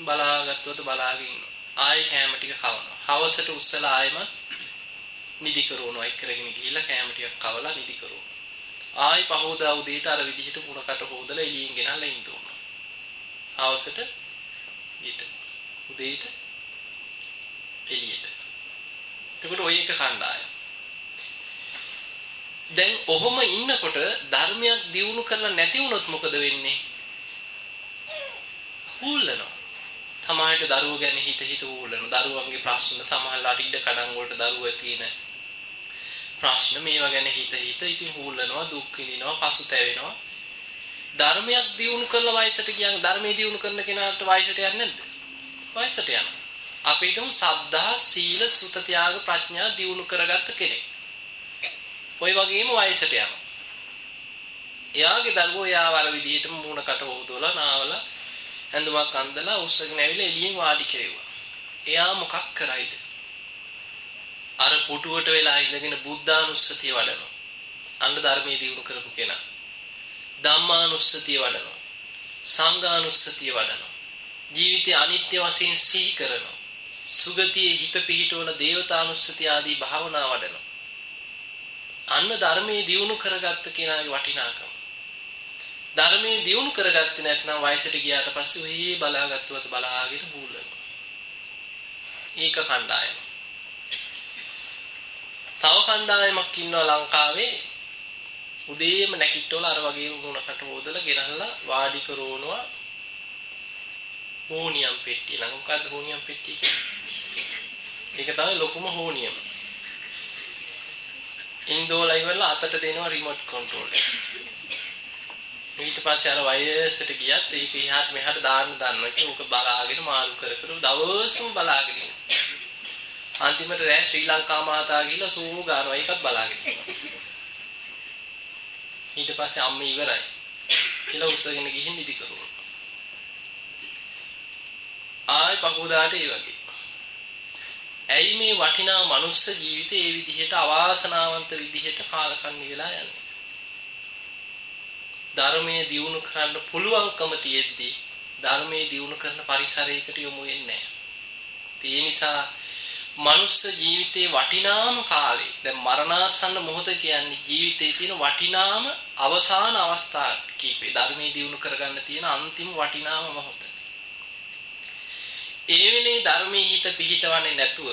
බලාගත්තුවත බලාගෙන ඉන්නවා. ආයෙ කෑම ටික කවනවා. හවසට උස්සලා ආයෙම නිදි කරවනවා. එක් කරගෙන ගිහිල්ලා කෑම ටිකක් කවලා නිදි කරවනවා. ආයි පහෝදා උදේට අර විදිහට මුණකට හොදලා එළියෙන් ගෙනල්ලා ඉන්න උනා. හවසට ඊට උදේට එළියට. එතකොට ඔය එක කණ්ඩායම. දැන් ඔහොම ඉන්නකොට ධර්මයක් දියුණු කරලා නැති වුණොත් මොකද වෙන්නේ? හුල්ලනවා. සමහරට දරුවෝ ගැන හිත හිත හුල්ලනවා. දරුවන්ගේ ප්‍රශ්න සමහරලාට ඉඩ කඩන් වලට දරුවෝ තියෙන ප්‍රශ්න මේවා ගැන හිත හිත ඉතින් හුල්ලනවා, දුක් විඳිනවා, පසුතැවෙනවා. ධර්මයක් දියුණු කරලා වයසට ගියන් ධර්මයේ දියුණු කරන කෙනාට වයසට යන්නේ නැද්ද? වයසට යනවා. අපි හිතමු සද්ධා, සීල, සුත, ත්‍යාග, ප්‍රඥා දියුණු කරගත්ත කෙනෙක්. ওই වගේම වයසට යනවා. එයාගේ දරුවෝ එයාව අර විදිහටම මූණකට හොදවලා නාවලා ඇඳුමක් අඳලා උස්සගෙන ඇවිල්ලා එළියෙන් වාඩි කෙරෙව්වා. එයා මොකක් කරයිද? අර පුටුවට වෙලා ඉඳගෙන බුද්ධානුස්සතිය වඩනවා. අන්න ධර්මයේ දියුණු කරපු කෙනා. ධම්මානුස්සතිය වඩනවා. සංඝානුස්සතිය වඩනවා. ජීවිතය අනිත්‍ය වශයෙන් සිහි කරනවා. සුගතියේ හිත පිහිටවන දේවතානුස්සතිය ආදී භාවනා වඩනවා. අන්න ධර්මයේ දියුණු කරගත්ත කෙනාගේ වටිනාකම. ධර්මයේ දියුණු කරගත්තේ නැත්නම් වයසට ගියාට පස්සේ ඔහි බලාගත්තුවත බලාගෙන බූලනවා. ඒක කණ්ඩායම. තව කණ්ඩායමක් ඉන්නවා ලංකාවේ උදේම නැගිටවල අර වගේම මුණකට හොදලා ගෙනල්ලා වාඩි කරවනවා හෝනියම් පෙට්ටිය. ළඟ මොකද්ද හෝනියම් පෙට්ටිය කියන්නේ? ඒක තමයි ලොකුම හෝනියම. ඉන්දෝලා ඉවරලා අතට දෙනවා රිමෝට් කන්ට්‍රෝල් එක. ඊට පස්සේ අර වයසට ගියත් ඒක එහාට මෙහාට දාන්න දන්නවා. ඒක උක බලාගෙන මාරු කර කර දවසම බලාගෙන අන්තිමට රෑ ශ්‍රී ලංකා මාතා ගිහලා සූමු ගන්නවා. ඒකත් බලාගෙන ඊට පස්සේ අම්මා ඉවරයි. කියලා උස්සගෙන ගිහින් නිදි කරුවා. ආයි පහෝදාට ඒ වගේ. ඇයි මේ වටිනා මනුස්ස ජීවිතේ ඒ විදිහට අවාසනාවන්ත විදිහට කාලකන්ණි වෙලා යන්නේ? ධර්මයේ දියුණු කරන්න පුළුවන්කම තියෙද්දි ධර්මයේ දියුණු කරන පරිසරයකට යොමු වෙන්නේ නැහැ. ඒ නිසා මනුස්ස ජීවිතේ වටිනාම කාලේ දැන් මරණාසන්න මොහොත කියන්නේ ජීවිතේ තියෙන වටිනාම අවසාන අවස්ථා කීපේ ධර්මයේ දියුණු කරගන්න තියෙන අන්තිම වටිනාම මොහොත. ඒ වෙලේ ධර්මයේ හිත පිහිටවන්නේ නැතුව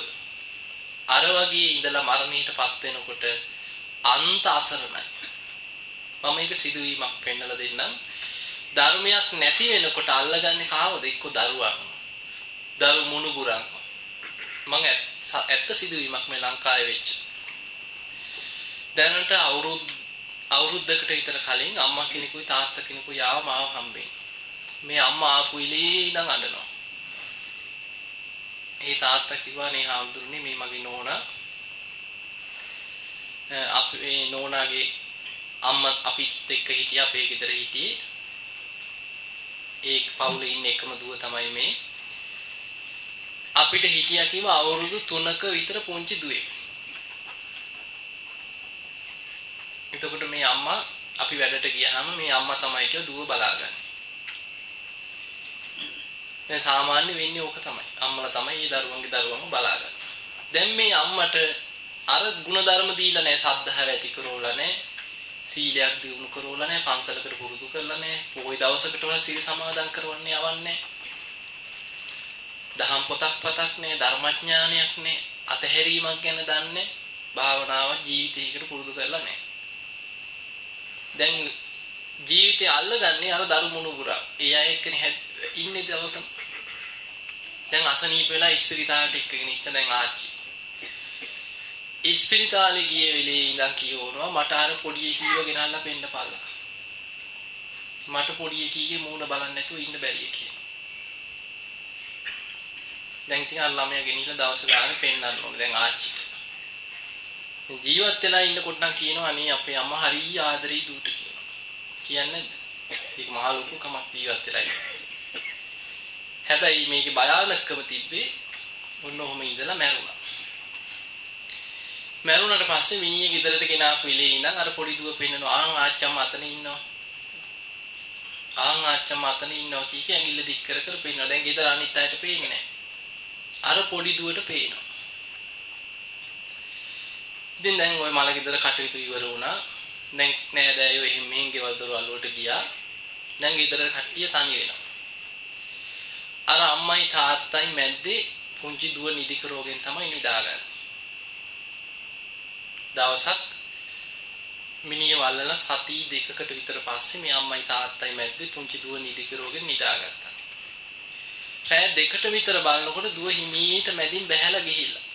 අර වගේ ඉඳලා මරණයටපත් වෙනකොට අන්ත අසරණයි. මම මේක සිදුවීමක් පෙන්නලා දෙන්නම්. ධර්මයක් නැති වෙනකොට අල්ලගන්නේ කාවද? එක්ක දරුවන්. දරු මුණුබුරන්. මම ඇත්ත සිදුවීමක් මේ ලංකාවේ වෙච්ච. දැනට අවුරුදු අවුරුද්දකට විතර කලින් අම්මා කෙනෙකුයි තාත්තා කෙනෙකුයි ආව මාව හම්බෙන්න. මේ අම්මා ආපු ඉලී ඉඳන් අඬනවා. ඒ තාත්තා කිව්වා නේ හාමුදුරනේ මේ මගේ නෝනා අපි මේ නෝනාගේ අම්මා අපිත් එක්ක හිටියා අපේ ගෙදර හිටියේ ඒ පවුලේ ඉන්න එකම දුව තමයි මේ අපිට හිටියා කිව්ව අවුරුදු 3ක විතර පුංචි දුවේ. එතකොට මේ අම්මා අපි වැඩට ගියාම මේ අම්මා තමයි කිය දුව බලාගන්නේ. දැන් සාමාන්‍ය වෙන්නේ ඕක තමයි. අම්මලා තමයි මේ දරුවන්ගේ දරුවන්ව බලාගන්නේ. දැන් මේ අම්මට අර ಗುಣධර්ම දීලා නැහැ සද්ධාව ඇති කරවලා නැහැ. සීලයක් දිනු කරවලා නැහැ. පන්සලකට පුරුදු කරලා නැහැ. පොයි දවසකටවත් සීල සමාදන් කරවන්නේ යවන්නේ දහම් පොතක් පතක් නැහැ. ධර්මඥානයක් නැහැ. අතහැරීමක් ගැන දන්නේ භාවනාව ජීවිතයකට පුරුදු කරලා නැහැ. දැන් ජීවිතය අල්ලගන්නේ අර දරුමුණුගුරා. ඒ අය එක්කනේ ඉන්නේ දවසම. දැන් අසනීප වෙලා ඉස්පිරිතාලට එක්කගෙන ඉච්ච දැන් ආච්චි. ඉස්පිරිතාලේ ගිය වෙලේ ඉඳන් කියවනවා මට අර පොඩි එකීව ගෙනල්ලා පෙන්නපල්ලා. මට පොඩි එකීගේ මූණ බලන්න නැතුව ඉන්න බැරිය කියලා. දැන් ඉතින් අර ළමයා ගෙනිහිල්ලා දවස් ගානේ පෙන්නන්න ඕනේ දැන් ආච්චිට. ජීවත් වෙලා ඉන්නකොට නම් කියනවා අනේ අපේ අම්මා හරිය ආදරේ දූට කියලා. කියන්නේ නැද්ද? ඒක මහ ලොකු කමක් ජීවත් වෙලා ඉන්න. හැබැයි මේකේ භයානකම තිබ්බේ ඔන්න ඔහොම ඉඳලා මැරුණා. මැරුණාට පස්සේ මිනිහ ගෙදරට ගෙනාපු ඉලේ ඉඳන් අර පොඩි දුව පෙන්නනවා ආන් ආච්චම්ම අතන ඉන්නවා. ආන් ආච්චම්ම අතන ඉන්නවා කී කිය ඇඟිල්ල දික් කර කර පෙන්නනවා. දැන් ගෙදර අනිත් අයට පේන්නේ නැහැ. අර පොඩි දුවට පේනවා. ඉතින් දැන් ওই මල ගෙදර කටයුතු ඉවර වුණා. දැන් නෑදෑයෝ එහෙම මෙහෙන් ගෙවල් දොරවල් වලට ගියා. දැන් ගෙදර කට්ටිය තනි වෙනවා. අර අම්මයි තාත්තයි මැද්දේ පුංචි දුව නිදි කරෝගෙන් තමයි නිදාගන්නේ. දවසක් මිනිහ වල්ලලා සති දෙකකට විතර පස්සේ මේ අම්මයි තාත්තයි මැද්දේ පුංචි දුව නිදි කරෝගෙන් නිදාගත්තා. රෑ දෙකට විතර බලනකොට දුව හිමීට මැදින් බැහැලා ගිහිල්ලා.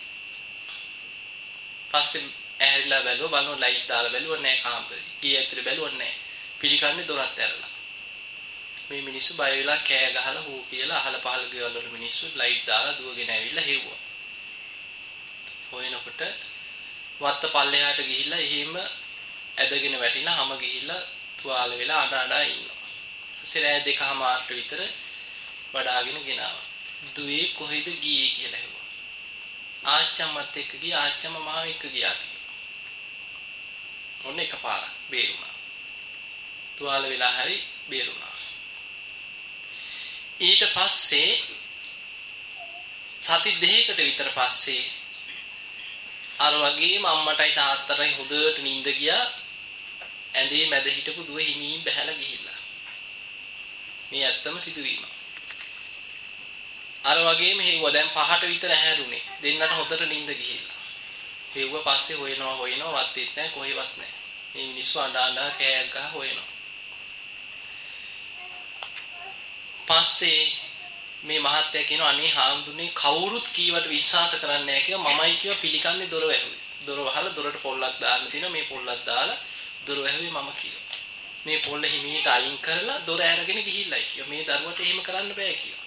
පස්සේ ඇහැරිලා බැලුවා බලන ලයිට් දාලා බැලුවා නෑ කාමරේ. ගියේ ඇතුලේ බැලුවා නෑ. පිළිකන්නේ දොරත් ඇරලා. මේ මිනිස්සු බය වෙලා කෑ ගහලා හූ කියලා අහල පහල ගෙවල් වල මිනිස්සු ලයිට් දාලා දුවගෙන ඇවිල්ලා හෙව්වා. හොයනකොට වත්ත පල්ලෙහාට ගිහිල්ලා එහෙම ඇදගෙන වැටිලා හැම ගිහිල්ලා තුවාල වෙලා අඬ අඬ ඉන්නවා. ඊට දෙකමාරට විතර වඩාගෙන ගෙනාවා. දුවේ කොහෙද ගියේ කියලා හෙව්වා. ආච්චම්මත් එක්ක ගියා ආච්චම්ම මාව එක්ක ගියා කියලා. ඔන්න එකපාරක් බේරුණා. තුවාල වෙලා හරි බේරුණා. ඊට පස්සේ සති දෙකකට විතර පස්සේ අර වගේම අම්මටයි තාත්තටයි හොඳට නිින්ද ගියා. ඇඳේ මැද හිටපු දුව හිමින් බැහැලා ගිහිල්ලා. මේ ඇත්තම සිදුවීම. අර වගේම හේවුව දැන් පහට විතර ඇහැරුනේ දෙන්නට හොඳට නිින්ද ගිහිල්ලා. හේවුව පස්සේ හොයනවා හොයනවා වත්තේත් නැහැ කොහෙවත් නැහැ. මේ මිනිස්සු අඬ අඬ කෑයක් ගහ හොයනවා. පස්සේ මේ මහත්තයා කියනවා අනේ හාමුදුරනේ කවුරුත් කීවට විශ්වාස කරන්නේ නැහැ කියලා මමයි කියව පිළිකන්නේ දොර වැහුවේ. දොර වහලා දොරට පොල්ලක් දාන්න තියෙනවා මේ පොල්ලක් දාලා දොර වැහුවේ මම කියනවා. මේ පොල්ල හිමීට අයින් කරලා දොර ඇරගෙන ගිහිල්ලයි කියව. මේ දරුවට එහෙම කරන්න බෑ කියව.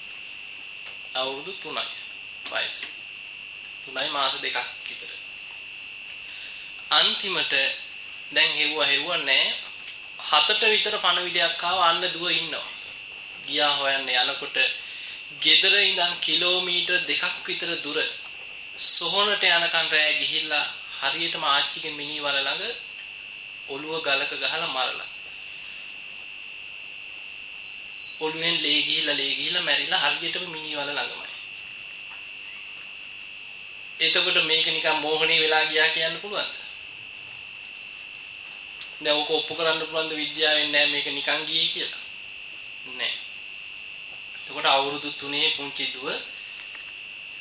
අවුරුදු 3යි වයස. 3යි මාස දෙකක් විතර. අන්තිමට දැන් හෙව්වා හෙව්වා නෑ හතට විතර පණවිඩයක් ආව අන්න දුව ඉන්නවා. ගියා හොයන්න යනකොට ගෙදර ඉඳන් කිලෝමීටර් දෙකක් විතර දුර සොහොනට යනකන් රෑ ගිහිල්ලා හරියටම ආච්චිගේ මිනිවල ළඟ ඔළුව ගලක ගහලා මරලා. ඔළුවෙන් ලේ ගිහිල්ලා ලේ ගිහිල්ලා මැරිලා හරියටම මිනිවල ළඟමයි. එතකොට මේක නිකන් මෝහණී වෙලා ගියා කියන්න පුළුවන්ද? දැන් ඔක ඔප්පු කරන්න පුළුවන් ද විද්‍යාවෙන්? නෑ මේක නිකන් ගියේ කියලා. නෑ එතකොට අවුරුදු 3 පුංචි දුව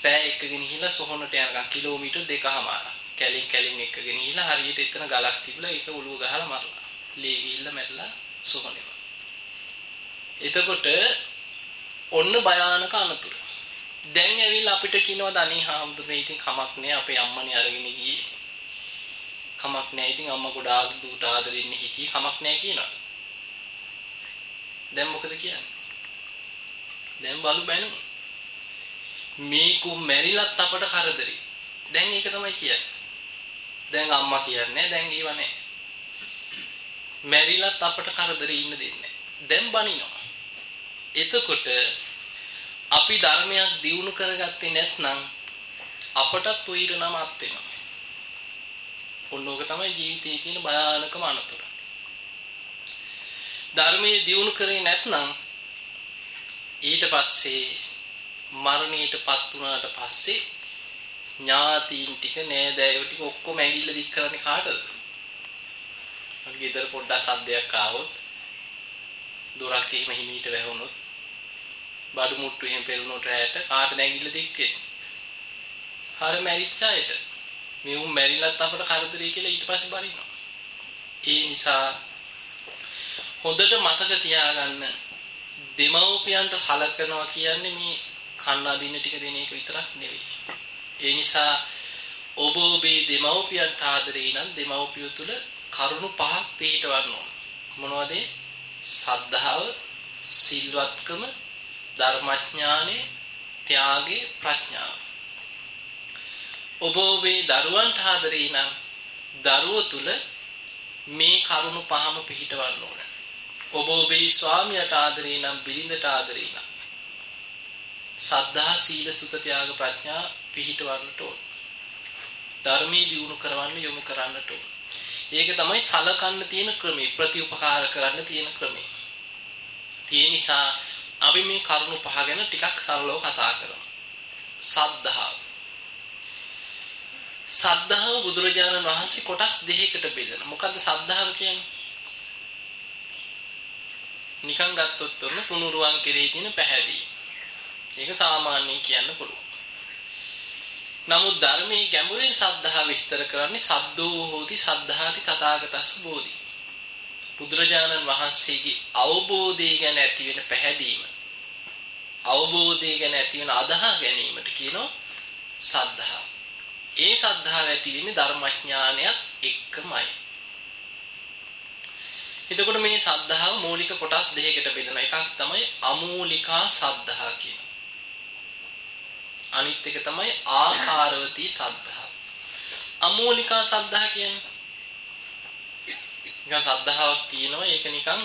පෑ එක්කගෙන ගිහිල්ලා සොහොනට යනකම් කිලෝමීටර් දෙකමාරක්. කැලින් කැලින් එක්කගෙන ගිහිල්ලා හරියට එතන ගලක් තිබුණා ඒක ඔළුව ගහලා මරලා. ලේ ගිහිල්ලා මැරලා සොහොනේම. එතකොට ඔන්න භයානක අනතුරු. දැන් ඇවිල්ලා අපිට කියනවා දනී හාමුදුරනේ ඉතින් කමක් නෑ අපේ අම්මනේ අරගෙන ගියේ. කමක් නෑ ඉතින් අම්මා ගොඩාක් දුරට ආදරෙන්නේ හිටියේ කමක් නෑ කියනවා. දැන් මොකද කියන්නේ? දැන් බලු බැලමු. මේකු මැරිලත් අපට කරදරේ. දැන් ඒක තමයි කියන්නේ. දැන් අම්මා කියන්නේ දැන් ඒව නැහැ. මැරිලත් අපට කරදරේ ඉන්න දෙන්නේ දැන් බනිනවා. එතකොට අපි ධර්මයක් දියුණු කරගත්තේ නැත්නම් අපටත් උயிර නම අත් වෙනවා. ඔන්නෝක තමයි ජීවිතයේ තියෙන භයානකම අනතුර. ධර්මයේ දියුණු කරේ නැත්නම් ඊට පස්සේ මරණයටපත් වුණාට පස්සේ ඥාතීන් ටික නෑදෑයෝ ටික ඔක්කොම ඇඟිල්ල දික් කරන්නේ කාටද? මගේ ගෙදර පොඩ්ඩක් සද්දයක් ආවොත් දොරක් එහෙම හිමීට වැහුනොත් බඩු මුට්ටු එහෙම පෙරුණොත් රැයට කාටද ඇඟිල්ල දික් වෙන්නේ? හර මැරිච්ච අයට. මේ උන් මැරිලත් අපට කරදරේ කියලා ඊට පස්සේ බලිනවා. ඒ නිසා හොඳට මතක තියාගන්න දෙමව්පියන්ට සලකනවා කියන්නේ මේ කන්න අදින්න ටික දෙන එක විතරක් නෙවෙයි. ඒ නිසා ඔබ ඔබේ දෙමව්පියන්ට ආදරේ නම් දෙමව්පිය තුල කරුණු පහක් පිළිටවන්න ඕන. මොනවද? සද්ධාව, සිල්වත්කම, ධර්මඥානෙ, ත්‍යාගේ, ප්‍රඥාව. ඔබ ඔබේ දරුවන්ට ආදරේ නම් දරුවෝ තුල මේ කරුණු පහම පිළිටවන්න ඕන. ඔබ ඔබේ ස්වාමියාට ආදරේ නම් බිරිඳට ආදරේ නම් සද්ධා සීල සුත ත්‍යාග ප්‍රඥා පිහිටවන්නට ඕන. ධර්මයේ දියුණු කරවන්න යොමු කරන්නට ඕන. ඒක තමයි සලකන්න තියෙන ක්‍රමය ප්‍රතිඋපකාර කරන්න තියෙන ක්‍රමය. ඒ නිසා අපි මේ කරුණු පහ ගැන ටිකක් සරලව කතා කරමු. සද්ධාව. සද්ධාව බුදුරජාණන් වහන්සේ කොටස් දෙකකට බෙදෙනවා. මොකද්ද සද්ධාව කියන්නේ? නිකන් ගත්තොත් උන්න තුනුරුවන් කෙරෙහි තියෙන පැහැදීම. ඒක සාමාන්‍යයෙන් කියන්න පුළුවන්. නමුත් ධර්මයේ ගැඹුරින් සද්ධා විස්තර කරන්නේ සද්දෝ හෝති සද්ධාති තථාගතස්ස බෝධි. බුදුරජාණන් වහන්සේගේ අවබෝධය ගැන ඇති වෙන පැහැදීම. අවබෝධය ගැන ඇති වෙන අදහා ගැනීමට කියනවා සද්ධා. ඒ සද්ධාව ඇති වෙන්නේ ධර්මඥානයත් එක්කමයි. එතකොට මේ සද්ධාව මූලික කොටස් දෙකකට බෙදෙනවා. එකක් තමයි අමූලිකා සද්ධා කියන. අනිත් එක තමයි ආකාරවතී සද්ධා. අමූලිකා සද්ධා කියන්නේ නිකන් සද්ධාාවක් තියෙනවා ඒක නිකන්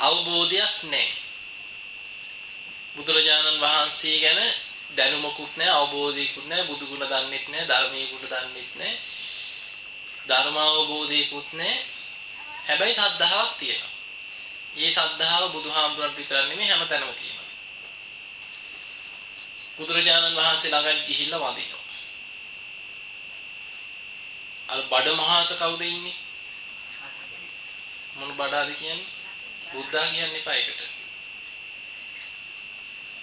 අවබෝධයක් නැහැ. බුදුරජාණන් වහන්සේ ගැන දැනුමකුත් නැහැ අවබෝධයකුත් නැහැ බුදු ගුණ දන්නෙත් නැහැ ධර්මයේ ගුණ දන්නෙත් නැහැ ධර්ම අවබෝධයකුත් නැහැ හැබැයි සද්ධාාවක් තියෙනවා. මේ සද්ධාව බුදුහාමුදුරන්ට විතර නෙමෙයි හැමතැනම තියෙනවා. බුදුරජාණන් වහන්සේ ළඟ ගිහිල්ලා වඳිනවා. අර බඩ මහත කවුද ඉන්නේ? මොන බඩාද කියන්නේ? බුද්ධා කියන්න එපා ඒකට.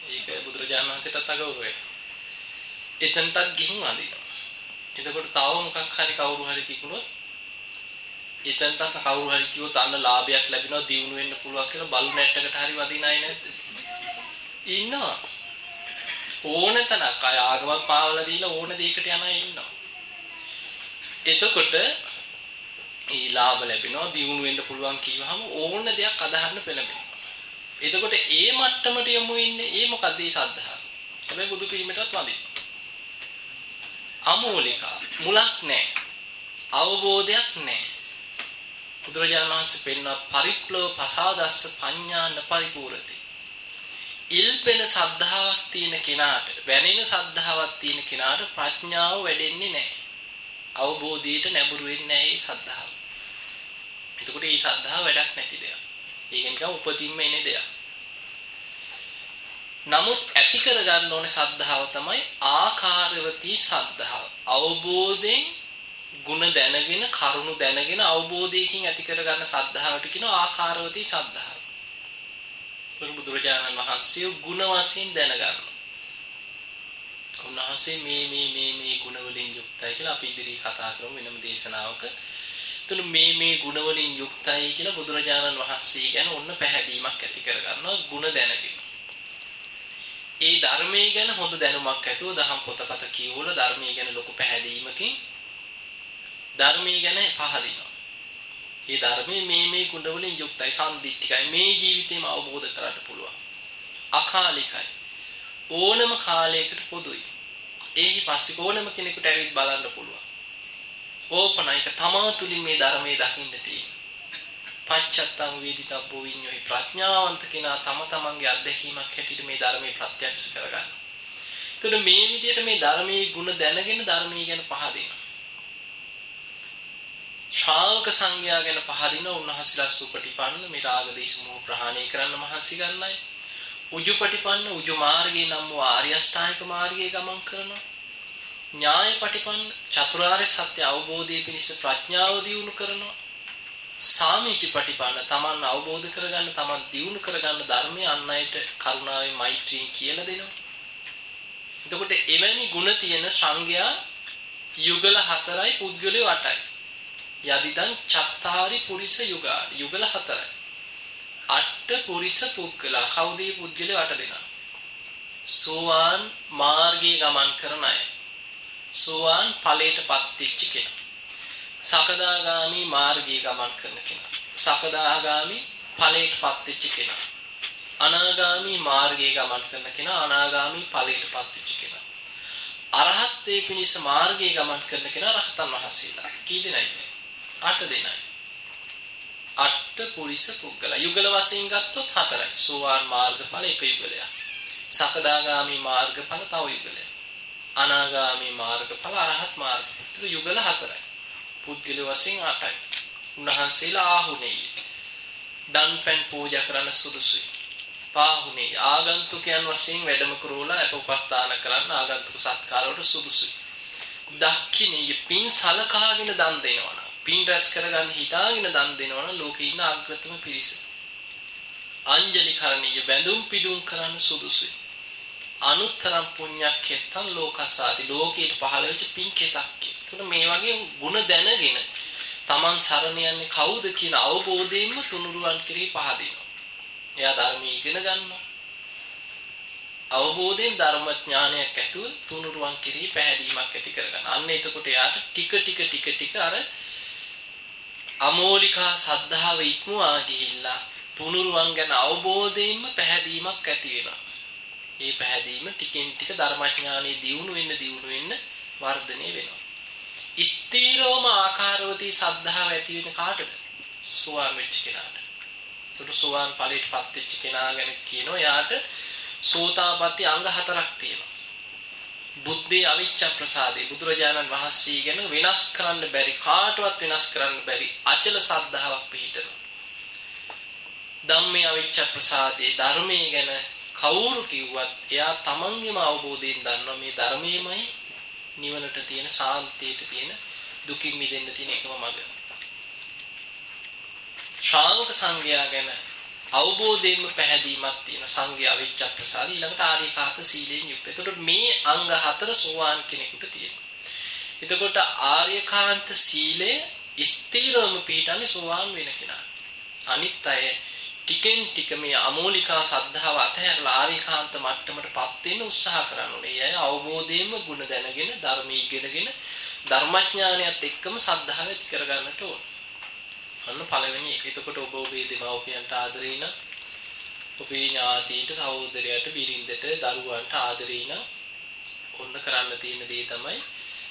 ඒක බුදුරජාණන් වහන්සේටත් අගෞරවයි. එතනටත් ගිහින් වඳිනවා. එතකොට තව මොකක් හරි කවුරු හරි තිබුණොත් එතනටත් කවුරු හරි කිව්වොත් අන්න ලාභයක් ලැබෙනවා දියුණු වෙන්න පුළුවන් කියලා බලු නැට්ටකට හරි වදින අය නැද්ද? ඉන්නවා. ඕන තනක් අය ආගමක් පාවලා දීලා ඕන දෙයකට යන අය ඉන්නවා. එතකොට ඒ ලාභ ලැබෙනවා දියුණු වෙන්න පුළුවන් කියවහම ඕන දෙයක් අදහන්න පෙළඹෙනවා. එතකොට ඒ මට්ටමට යමු ඉන්නේ ඒ මොකද මේ සද්ධා. හැබැයි බුදු පිළිමයටවත් වදින්න. අමෝලිකා මුලක් නැහැ. අවබෝධයක් නැහැ. බුදුරජාණන් වහන්සේ පෙන්න පරිප්ලව පසාදස්ස පඤ්ඤාන පරිපූර්ණති. ඉල්පෙන සද්ධාාවක් තියෙන කෙනාට, වැනෙන සද්ධාාවක් තියෙන කෙනාට ප්‍රඥාව වැඩෙන්නේ නැහැ. අවබෝධයට නැඹුරු වෙන්නේ නැහැ මේ සද්ධාව. එතකොට මේ ශ්‍රද්ධාව වැඩක් නැති දෙයක්. ඒක නිකන් උපතින්ම එන දෙයක්. නමුත් ඇති කරගන්න ඕනේ ශ්‍රද්ධාව තමයි ආකාරවතී ශ්‍රද්ධාව. අවබෝධයෙන් ಗುಣ දැනගෙන කරුණු දැනගෙන අවබෝධයකින් ඇති කරගන්න සද්ධාවට කියනවා ආකාරවතී සද්ධාව. බුදුරජාණන් වහන්සේ ගුණ වශයෙන් දැනගන්නවා. උන්වහන්සේ මේ මේ මේ මේ ගුණ වලින් යුක්තයි කියලා අපි ඉදිරි කතා කරමු වෙනම දේශනාවක. එතන මේ මේ ගුණ වලින් යුක්තයි කියලා බුදුරජාණන් වහන්සේ ගැන ඔන්න පැහැදීමක් ඇති කරගන්නවා ගුණ දැනගෙන. ඒ ධර්මයේ ගැන හොඳ දැනුමක් ඇතුව දහම් පොතපත කියවලා ධර්මයේ ගැන ලොකු පැහැදීමකින් ධර්මයේ ගැන පහදිනවා. මේ ධර්මයේ මේ මේ ගුණ වලින් යුක්තයි සම්දිත්තිකයි මේ ජීවිතේම අවබෝධ කරගන්න පුළුවන්. අකාලිකයි. ඕනම කාලයකට පොදුයි. ඒහි පස්සේ ඕනම කෙනෙකුට ඇවිත් බලන්න පුළුවන්. ඕපනයික තමා තුලින් මේ ධර්මයේ දකින්න තියෙන. පච්චත්තං වේදිතබ්බෝ විඤ්ඤෝහි ප්‍රඥාවන්ත කෙනා තම තමන්ගේ අත්දැකීමක් හැටියට මේ ධර්මයේ ප්‍රත්‍යක්ෂ කරගන්න. එතකොට මේ විදිහට මේ ධර්මයේ ಗುಣ දැනගෙන ධර්මයේ ගැන පහදිනවා. ශ්‍රාවක සංඝයා ගැන පහදින උන්වහන්සේලා සුපටිපන්න මේ රාග දේශ මොහ ප්‍රහාණය කරන්න මහන්සි ගන්නයි. උජුපටිපන්න උජු මාර්ගේ නම් වූ ආර්ය අෂ්ටාංගික මාර්ගයේ ගමන් කරනවා. ඥායපටිපන්න චතුරාර්ය සත්‍ය අවබෝධයේ පිණිස ප්‍රඥාව දියුණු කරනවා. සාමීචි පටිපන්න තමන් අවබෝධ කරගන්න තමන් දියුණු කරගන්න ධර්මය අන් අයට කරුණාවෙන් මෛත්‍රියෙන් කියලා දෙනවා. එතකොට එවැනි ಗುಣ තියෙන සංඝයා යුගල 4යි පුද්ගලයෝ 8යි. යදිදන් චත්තාරි පුරිස යුගා යුගල 4යි. අට්ඨ පුරිස පුද්ගලා කවුද මේ පුද්ගලයෝ 8 දෙනා? සෝවාන් මාර්ගයේ ගමන් කරන අය. සෝවාන් ඵලයටපත් වෙච්ච කෙනා. සකදාගාමි මාර්ගයේ ගමන් කරන කෙනා. සකදාගාමි ඵලයටපත් වෙච්ච කෙනා. අනාගාමි මාර්ගයේ ගමන් කරන කෙනා අනාගාමි ඵලයටපත් වෙච්ච කෙනා. අරහත්ත්වයේ පිණිස මාර්ගයේ ගමන් කරන කෙනා රහතන් වහන්සේලා. කී දෙනයිද? 8 දෙනයි. අට්ඨ පුරිස පුද්ගල. යුගල වශයෙන් ගත්තොත් හතරයි. සෝවාන් මාර්ගඵල එක යුගලයක්. සකදාගාමි මාර්ගඵල තව යුගලයක්. අනාගාමි මාර්ගඵල අරහත් මාර්ගඵල යුගල හතරයි. පුද්ගල වශයෙන් 8යි. උන්වහන්සේලා ආහුනේ. දන්පැන් පූජා කරන්න සුදුසුයි. පාහුනේ ආගන්තුකයන් වශයෙන් වැඩම කරවලා අප උපස්ථාන කරන්න ආගන්තුක සත්කාරවලට සුදුසුයි. දක්ඛිනේ පින් සලකාගෙන දන් දෙනවනම් පින් රැස් කරගන්න හිතාගෙන දන් දෙනවනම් ලෝකේ ඉන්න අග්‍රතම පිරිස. අංජලි කරණීය බැඳුම් පිදුම් කරන්න සුදුසුයි. අනුත්තරම් පුණ්‍යක් කෙත්තන් ලෝකසාති ලෝකයට පහළ වෙච්ච පින් කෙතක්. ඒතර මේ වගේ ಗುಣ දැනගෙන Taman සරණ යන්නේ කවුද කියන අවබෝධයෙන්ම තුනුරුවන් කෙරෙහි පහදිනවා. එයා ධර්මයේ ඉගෙන ගන්නවා. අවබෝධයෙන් ධර්මඥානයක් ඇතුව තුනුරුවන් කෙරෙහි පැහැදීමක් ඇති කරගන්න. අන්න එතකොට එයාට ටික ටික ටික ටික අර අමෝලිකා සද්ධාව ඉක්මවා ගිහිල්ලා තුනුරුවන් ගැන අවබෝධයෙන්ම පැහැදීමක් ඇති වෙනවා. මේ පැහැදීම ටිකෙන් ටික ධර්මඥානෙ දියුණු වෙන්න දියුණු වෙන්න වර්ධනය වෙනවා. ස්ථීරවම ආකාරවතී සද්ධාව ඇති වෙන කාටද? සුවාන් වෙච්ච කෙනාට. ඒකට සුවාන් ඵලයට පත් වෙච්ච කෙනා ගැන කියනවා යාට සෝතාපට්ටි අංග හතරක් තියෙනවා. බුද්ධේ අවිච්ඡ ප්‍රසාදේ බුදුරජාණන් වහන්සේ ගැන වෙනස් කරන්න බැරි කාටවත් වෙනස් කරන්න බැරි අචල සද්ධාාවක් පිහිටනවා. ධම්මේ අවිච්ඡ ප්‍රසාදේ ධර්මයේ ගැන කවුරු කිව්වත් එයා තමන්ගේම අවබෝධයෙන් දන්නවා මේ ධර්මයේමයි නිවනට තියෙන ශාන්තියට තියෙන දුකින් මිදෙන්න තියෙන එකම මඟ. ශ්‍රාවක සංඝයා ගැන අවබෝධයෙන්ම පැහැදීමක් තියෙන සංඝයා අවිච්ඡ ප්‍රසාද ඊළඟට ආර්යකාත සීලයෙන් යුක්ත. එතකොට මේ අංග හතර සෝවාන් කෙනෙකුට තියෙනවා. එතකොට ආර්යකාන්ත සීලය ස්ථිරවම පිළිටන්නේ සෝවාන් වෙන කෙනා. අනිත් අය ටිකෙන් ටික මේ අමෝලිකා සද්ධාව අතහැරලා ආර්යකාන්ත මට්ටමටපත් වෙන්න උත්සාහ කරනවා. ඒ අය අවබෝධයෙන්ම ಗುಣ දැනගෙන ධර්මී ඉගෙනගෙන ධර්මඥානයත් එක්කම සද්ධාව ඇති කරගන්නට ඕන. අන්න පළවෙනි එක. එතකොට ඔබ ඔබේ දෙමව්පියන්ට ආදරේ නම් ඔබේ ඥාතීන්ට සහෝදරයට බිරින්දට දරුවන්ට ආදරේ නම් ඔන්න කරන්න තියෙන දේ තමයි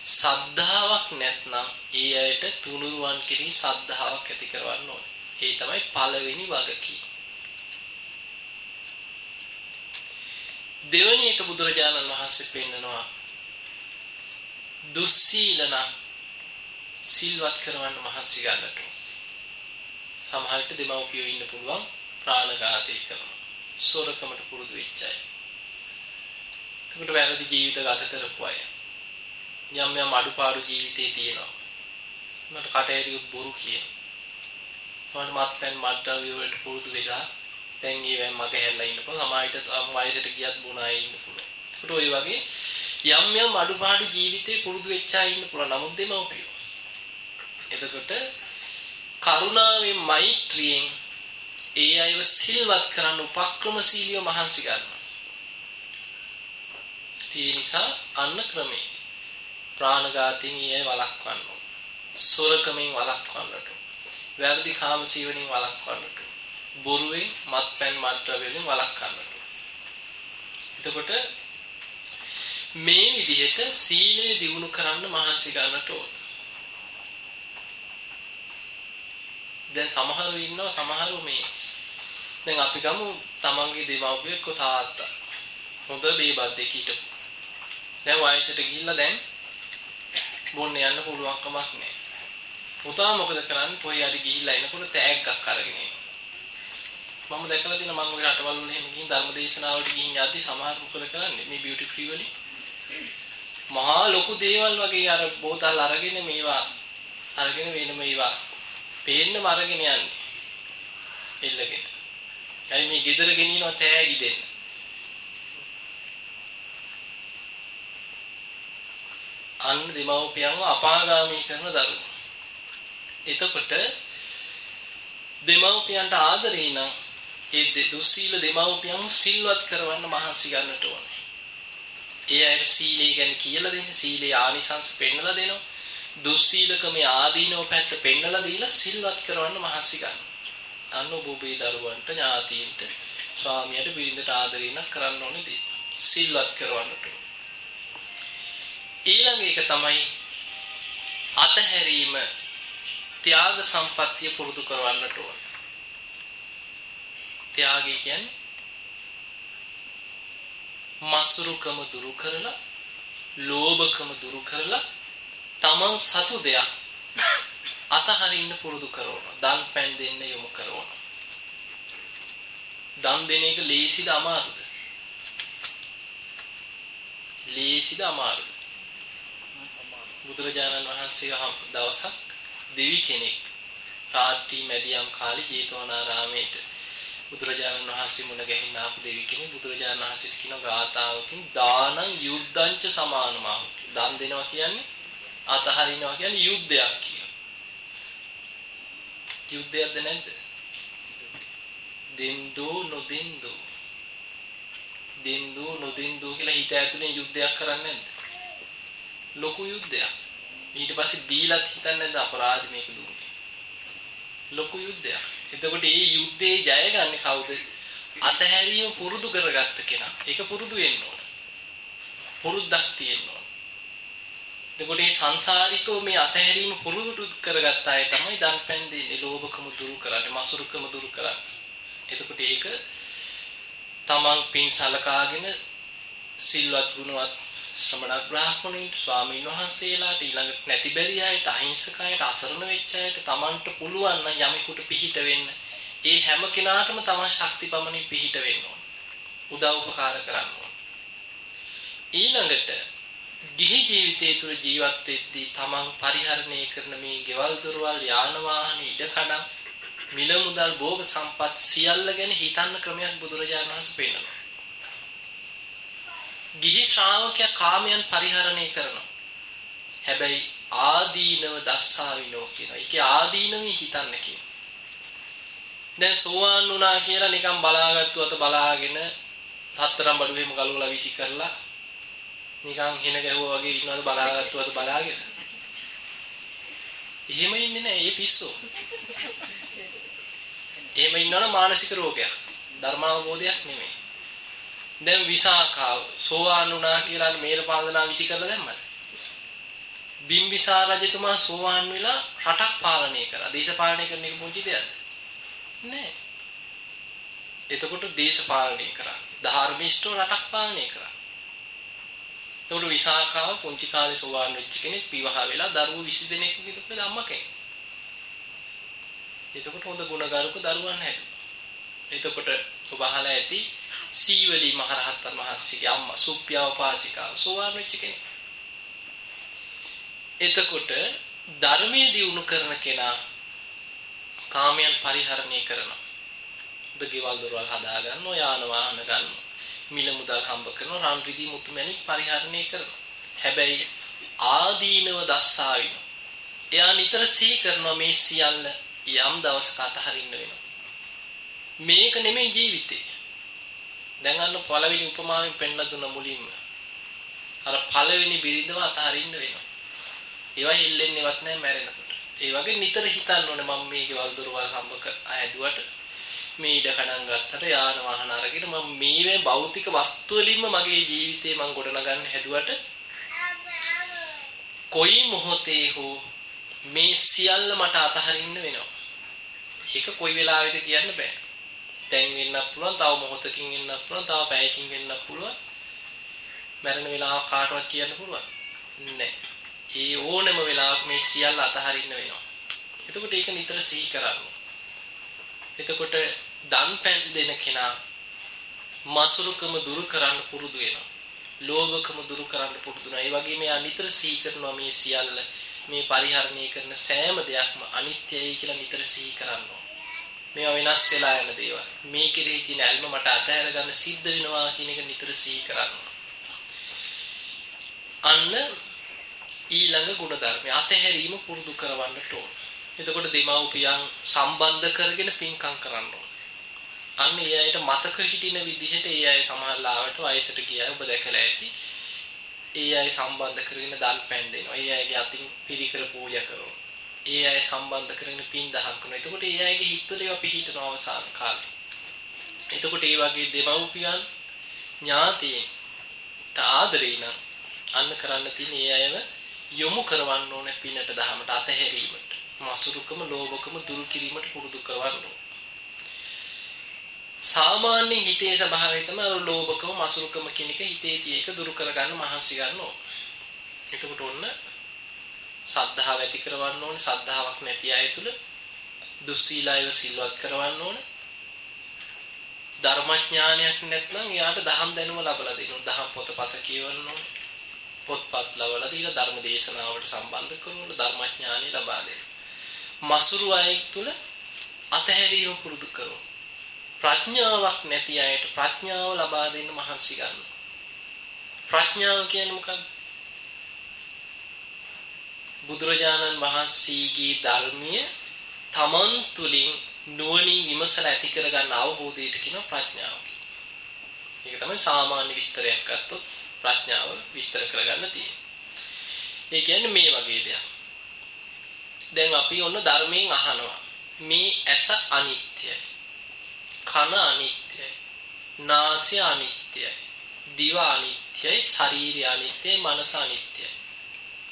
සද්ධාාවක් නැත්නම් ඒ අයට තුනුරුවන් කෙරෙහි සද්ධාාවක් ඇති කරවන්න ඕනේ. ඒ තමයි පළවෙනි වගකීම. දෙවැනි එක බුදුරජාණන් වහන්සේ පෙන්නනවා දුස්සීලන සිල්වත් කරවන්න මහන්සි ගන්නට. සමහරට දෙමව්පියෝ ඉන්න පුළුවන් ප්‍රාණඝාතය කරනවා. සොරකමට පුරුදු වෙච්ච අය. එතකොට වැරදි ජීවිත ගත කරපු අය. යම් යම් අඩුපාඩු ජීවිතේ තියෙනවා. මට කටහැරියුත් බොරු කියන. මට මත්පැන් මත්ද්‍රව්‍ය වලට පුරුදු වෙලා දැන් ඒවෙන් මග හැල්ලා ඉන්නකොට සමාජයට වයසට ගියත් බුණා ඉන්න පුළුවන්. ඒකට ඔය වගේ යම් යම් අඩුපාඩු ජීවිතේ පුරුදු වෙච්ච අය ඉන්න පුළුවන්. නමුත් දෙමව්පියෝ. එතකොට කරුණාවෙන් මෛත්‍රියෙන් ඒ අයව සිල්වත් කරන්න උපක්‍රමශීලීව මහන්සි ගන්නවා. ඒ නිසා අන්න ක්‍රමේ ප්‍රාණඝාතයෙන් ඊය වළක්වන්න ඕන. සොරකමින් වළක්වන්නට. වැරදි කාම සීවණින් වළක්වන්නට. බොරුවෙන් මත්පැන් මත්ද්‍රව්‍යයෙන් වළක්වන්නට. එතකොට මේ විදිහට සීලය දිනු කරන්න මහන්සි ගන්නට ඕන. දැන් සමහරව ඉන්නවා සමහරව මේ දැන් අපි ගමු තමන්ගේ දෙමව්පියෙක් කො තාත්තා. හොඳ බේබද්දෙක් හිටපු. දැන් වයසට ගිහිල්ලා දැන් බොන්න යන්න පුළුවන්කමක් නැහැ. පුතා මොකද කරන්නේ? කොහේ හරි ගිහිල්ලා එනකොට තෑග්ගක් අරගෙන එනවා. මම දැකලා තියෙන මම ওই රටවල් වල එහෙම ගිහින් ධර්ම දේශනාවලට ගිහින් යද්දි සමහර මොකද කරන්නේ? මේ බියුටි ෆ්‍රී වලින්. මහා ලොකු දේවල් වගේ අර බෝතල් අරගෙන මේවා අරගෙන වෙන මේවා පේන්නම අරගෙන යන්නේ. එල්ලගෙන. ඇයි මේ ගෙදර ගෙනියනවා තෑගි දෙන්න. අන්න දෙමව්පියන්ව අපාගාමී කරන දරුවෝ. එතකොට දෙමව්පියන්ට ආදරේ නම් ඒ දුස්සීල දෙමව්පියන් සිල්වත් කරවන්න මහන්සි ගන්නට ඕනේ. ඒ අයට සීලය ගැන කියලා දෙන්න සීලේ ආනිසංස පෙන්නලා දෙනවා. දුස්සීලකමේ ආදීනව පැත්ත පෙන්නලා දීලා සිල්වත් කරවන්න මහන්සි ගන්න. අන්න ඔබ ඔබේ දරුවන්ට ඥාතීන්ට ස්වාමියාට බිරිඳට ආදරේන කරන්න ඕනේ දේ. සිල්වත් කරවන්නට. ඊළඟ එක තමයි අතහැරීම ත්‍යාග සම්පත්තිය පුරුදු කරවන්නට ඕන. ත්‍යාගය කියන්නේ මසුරුකම දුරු කරලා ලෝභකම දුරු කරලා තමන් සතු දෙයක් අතහරින්න පුරුදු කරනවා. දන් පැන් දෙන්න යොමු කරනවා. දන් දෙන එක ලේසිද අමාරුද? ලේසිද අමාරුද? බුදුරජාණන් වහන්සේ දවසක් දෙවි කෙනෙක් රාත්‍රී මැදියම් කාලේ ජේතවනාරාමේට බුදුරජාණන් වහන්සේ මුණ ගැහින්න ආපු දෙවි කෙනෙක් බුදුරජාණන් වහන්සේට කියන ගාතාවකින් දානං යුද්ධංච සමානමහු දන් දෙනවා කියන්නේ අතහරිනවා කියන්නේ යුද්ධයක් කියන. යුද්ධයක්ද නැද්ද? දෙන්දු නොදෙන්දු දෙන්දු නොදෙන්දු කියලා හිත ඇතුලේ යුද්ධයක් කරන්නේ නැද්ද? ලොකු යුද්ධයක්. ඊට පස්සේ දීලත් හිතන්නේ නැද්ද අපරාධ මේක දුන්නේ. ලොකු යුද්ධයක්. එතකොට මේ යුද්ධේ ජය ගන්න කවුද? අතහැරීම පුරුදු කරගත්ත කෙනා. ඒක පුරුදු වෙන්න ඕන. පුරුද්දක් තියෙන්න ඕන. එතකොට මේ සංසාරිකව මේ අතහැරීම පුරුදු කරගත්ත අය තමයි දන්පැන් දෙන්නේ. ලෝභකම දුරු කරන්නේ, මසුරුකම දුරු කරන්නේ. එතකොට ඒක තමන් පින් සලකාගෙන සිල්වත් ගුණවත් ශ්‍රමණ බ්‍රාහ්මණයින්ට ස්වාමීන් වහන්සේලාට ඊළඟට නැති බැරි අයට අහිංසකයට අසරණ වෙච්ච අයට තමන්ට පුළුවන් නම් යමෙකුට පිහිට වෙන්න ඒ හැම කෙනාටම තමන් ශක්ති පමණින් පිහිට වෙන්න ඕන උදව් උපකාර කරන්න ඕන ඊළඟට ගිහි ජීවිතයේ තුර ජීවත් වෙද්දී තමන් පරිහරණය කරන මේ ගෙවල් දොරවල් යාන වාහන ඉඩකඩම් මිල මුදල් භෝග සම්පත් සියල්ල ගැන හිතන්න ක්‍රමයක් බුදුරජාණන් වහන්සේ පෙන්නනවා ගිහි ශ්‍රාවකයා කාමයන් පරිහරණය කරනවා. හැබැයි ආදීනව දස්සාවිනෝ කියනවා. ඒකේ ආදීනවි හිතන්න කියනවා. දැන් සෝවාන් වුණා කියලා නිකන් බලාගත්තු අත බලාගෙන හතරම් බඩුවෙම ගලවලා විසි කරලා නිකන් හින ගැහුවා වගේ ඉන්නවද බලාගත්තු අත බලාගෙන. එහෙම ඉන්නේ නැහැ. ඒ පිස්සෝ. එහෙම ඉන්නවනම් මානසික රෝගයක්. ධර්මාවබෝධයක් නෙමෙයි. දැන් විසාකාව සෝවාන් වුණා කියලා මේල පාලනා විසි කරලා දැම්මද? බිම්බිසාර රජතුමා සෝවාන් වෙලා රටක් පාලනය කරා. දේශපාලනය කරන එක පුංචි දෙයක්ද? නෑ. එතකොට දේශපාලනය කරා. ධාර්මිෂ්ඨව රටක් පාලනය කරා. එතකොට විසාකාව පුංචි කාලේ සෝවාන් වෙච්ච කෙනෙක් විවාහ වෙලා දරුවෝ 20 දෙනෙක් විතර අම්මා කෙනෙක්. එතකොට හොඳ ගුණගරුක දරුවන් හැදුවා. එතකොට ඔබ අහලා ඇති සීවලී මහරහතන් වහන්සේගේ අම්මා සුප්පියාව පාසිකාව සෝවාන් වෙච්ච කෙනෙක්. එතකොට ධර්මයේ දියුණු කරන කෙනා කාමයන් පරිහරණය කරනවා. දෙකවල් දොරවල් හදා ගන්නවා, යාන වාහන ගන්නවා. මිල මුදල් හම්බ කරනවා, රන් රිදී මුතු මැණික් පරිහරණය කරනවා. හැබැයි ආදීනව දස්සාවින. එයා නිතර සිහි කරනවා මේ සියල්ල යම් දවසක අතහරින්න වෙනවා. මේක නෙමෙයි ජීවිතේ. දැන් අන්න පළවෙනි උපමාවෙන් පෙන්නලා දුන්න මුලින්ම අර පළවෙනි බිරිඳව අතහරින්න වෙනවා. ඒවා හෙල්ලෙන්නේවත් නැහැ මැරෙනකොට. ඒ වගේ නිතර හිතන්න ඕනේ මම මේ ගෙවල් දොරවල් හම්බ ඇදුවට මේ ඉඩ කඩන් ගත්තට යාන වාහන අරගෙන මම මේ භෞතික වස්තු වලින්ම මගේ ජීවිතේ මම ගොඩනගන්න හැදුවට කොයි මොහොතේ හෝ මේ සියල්ල මට අතහරින්න වෙනවා. ඒක කොයි වෙලාවෙද කියන්න බෑ. දැන් වෙන්නත් පුළුවන් තව මොහොතකින් වෙන්නත් පුළුවන් තව පැයකින් වෙන්නත් පුළුවන්. මරණ වෙලාව කාටවත් කියන්න පුළුවන්? නෑ. ඒ ඕනම වෙලාවක මේ සියල්ල අතහරින්න වෙනවා. එතකොට ඒක නිතර සිහි කරන්න එතකොට දන් පැන් දෙන කෙනා මසුරුකම දුරු කරන්න පුරුදු වෙනවා ලෝභකම දුරු කරන්න පුරුදු වෙනවා ඒ වගේම යා නිතර සිහි කරනවා මේ සියල්ල මේ පරිහරණය කරන සෑම දෙයක්ම අනිත්‍යයි කියලා නිතර සිහි කරනවා මේවා වෙනස් වෙලා යන දේවල්. මේ කෙරෙහි තියෙන ඇල්ම මට අතහැර ගන්න සිද්ධ වෙනවා කියන එක නිතර සිහි කරන්න. අන්න ඊළඟ ಗುಣධර්මය අතහැරීම පුරුදු කරවන්නට ඕන. එතකොට දෙමව්පියන් සම්බන්ධ කරගෙන පින්කම් කරන්න ඕන. අන්න ඒ අයට මතක හිටින විදිහට ඒ අය සමහරලාවට වයසට ගියා ඔබ දැකලා ඇති. ඒ අය සම්බන්ධ කරගෙන දන් පැන් දෙනවා. ඒ අයගේ අතින් පිරිකර පූජා කරනවා. ඒ අය සම්බන්ධ කරගෙන පින් දහම් කරනවා. එතකොට ඒ අයගේ හිතවල ඒවා පිහිටන අවසාන කාලේ. එතකොට ඒ වගේ දෙමව්පියන් ඥාතීන්ට ආදරේ නම් අන්න කරන්න තියෙන ඒ අයව යොමු කරවන්න ඕනේ පිනට දහමට අතහැරීමට. මසුරුකම, ලෝභකම දුරු කිරීමට පුරුදු කරවන්න ඕනේ. සාමාන්‍යයෙන් හිතේ ස්වභාවය තමයි ලෝභකම, මසුරුකම කියන එක හිතේ තියෙක දුරු කරගන්න මහන්සි ගන්න ඕනේ. එතකොට ඔන්න සද්ධාව ඇති කරවන්න ඕනේ සද්ධාාවක් නැති අය තුල දුස්සීලායව සිල්වත් කරවන්න ඕනේ ධර්මඥානයක් නැත්නම් එයාට දහම් දැනුම ලබලා දෙන්න දහම් පොතපත කියවන්න ඕනේ පොත්පත් ලවලා දීලා ධර්ම දේශනාවට සම්බන්ධ කරනකොට ධර්මඥානෙ ලබා දෙනවා. මසුරු අය තුල අතහැරීම පුරුදු කරනවා. ප්‍රඥාවක් නැති අයට ප්‍රඥාව ලබා දෙන්න මහන්සි ගන්නවා. ප්‍රඥාව කියන්නේ මොකක්ද? බුදුරජාණන් වහන්සේගේ ධර්මයේ තමන් තුලින් නුවණින් විමසලා ඇති කරගන්න අවබෝධයට කියන ප්‍රඥාව. ඒක තමයි සාමාන්‍ය විස්තරයක් ගත්තොත් ප්‍රඥාව විස්තර කරගන්න තියෙන්නේ. ඒ කියන්නේ මේ වගේ දෙයක්. දැන් අපි ඔන්න ධර්මයෙන් අහනවා. මේ ඇස අනිත්‍යයි. කන අනිත්‍යයි. නාසය අනිත්‍යයි. දිව අනිත්‍යයි. ශරීරය අනිත්‍යයි. මනස අනිත්‍යයි.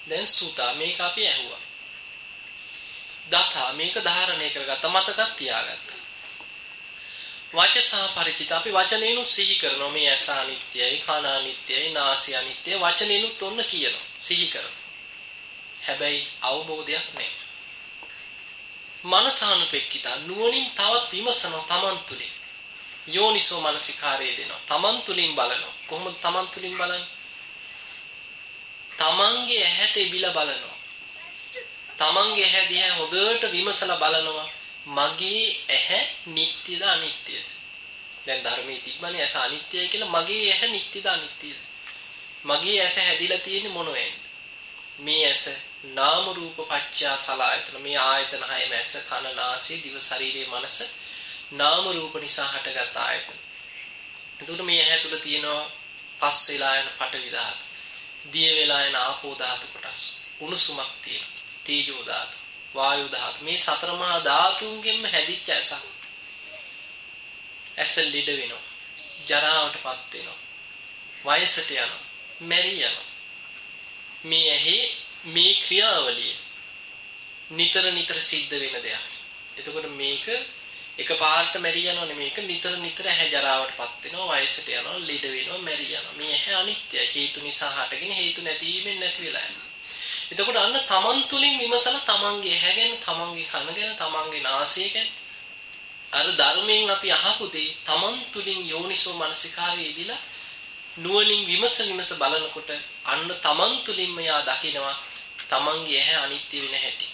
දැන් සූතා මේක අපි ඇහුවා. දතා මේක ධාරණය කරගත්ත මතකත් තියාගත්තා. වචසා ಪರಿචිත අපි වචනේනු සිහි කරනවා මේ ඇස අනිත්‍යයි කන අනිත්‍යයි නාසය අනිත්‍යයි වචනේනුත් ඔන්න කියනවා සිහි කරනවා. හැබැයි අවබෝධයක් නැහැ. මනසානුපෙක්කිතා නුවණින් තවත් විමසන තමන් තුලින් යෝනිසෝ මනසිකාරය දෙනවා. තමන් තුලින් බලනවා. කොහොමද තමන් තුලින් බලන්නේ? තමන්ගේ ඇහැට ඉබිලා බලනවා. තමන්ගේ ඇහැ දිහා හොඳට විමසලා බලනවා. මගේ ඇහැ නිට්ටයද අනිත්‍යද? දැන් ධර්මයේ තිබ්බනේ ඇස අනිත්‍යයි කියලා මගේ ඇහැ නිට්ටයද අනිත්‍යද? මගේ ඇස හැදිලා තියෙන්නේ මොන වෙන්ද? මේ ඇස නාම රූප පත්‍යා සලආයතන මේ ආයතන හයම ඇස කන නාසය දිව ශරීරයේ මනස නාම රූප නිසා හටගත් ආයතන. එතකොට මේ ඇහැ තුල තියෙනවා පස් වෙලා යන පටවි ධාතු. දිය වෙලා යන ආපෝ ධාතු කොටස්. උණුසුමක් තියෙනවා. තේජෝ ධාතු, වායු ධාතු. මේ සතර මහා ධාතුන්ගෙන්ම හැදිච්ච ඇසක්. ඇස ලිඩ වෙනවා. ජරාවටපත් වෙනවා. වයසට යනවා. මැරි යනවා. මේ ඇහි මේ ක්‍රියාවලිය නිතර නිතර සිද්ධ වෙන දෙයක්. එතකොට මේක එකපාරට මැරි යනව නෙමේක නිතර නිතර ඇහැ ජරාවටපත් වෙනවා වයසට යනවා ලෙඩ වෙනවා මැරි යනවා. මේ ඇහැ අනිත්‍යයි. හේතු නිසා හටගෙන හේතු නැතිවීමෙන් නැති වෙලා යනවා. එතකොට අන්න තමන් තුලින් විමසලා තමන්ගේ ඇහැ ගැන තමන්ගේ කන ගැන තමන්ගේ නාසය ගැන අර ධර්මයෙන් අපි අහපු දේ තමන් තුලින් යෝනිසෝ මනසිකාරය ඉදිලා නුවණින් විමස විමස බලනකොට අන්න තමන් තුලින්ම යා දකිනවා තමන්ගේ ඇහැ අනිත්‍ය වෙන හැටි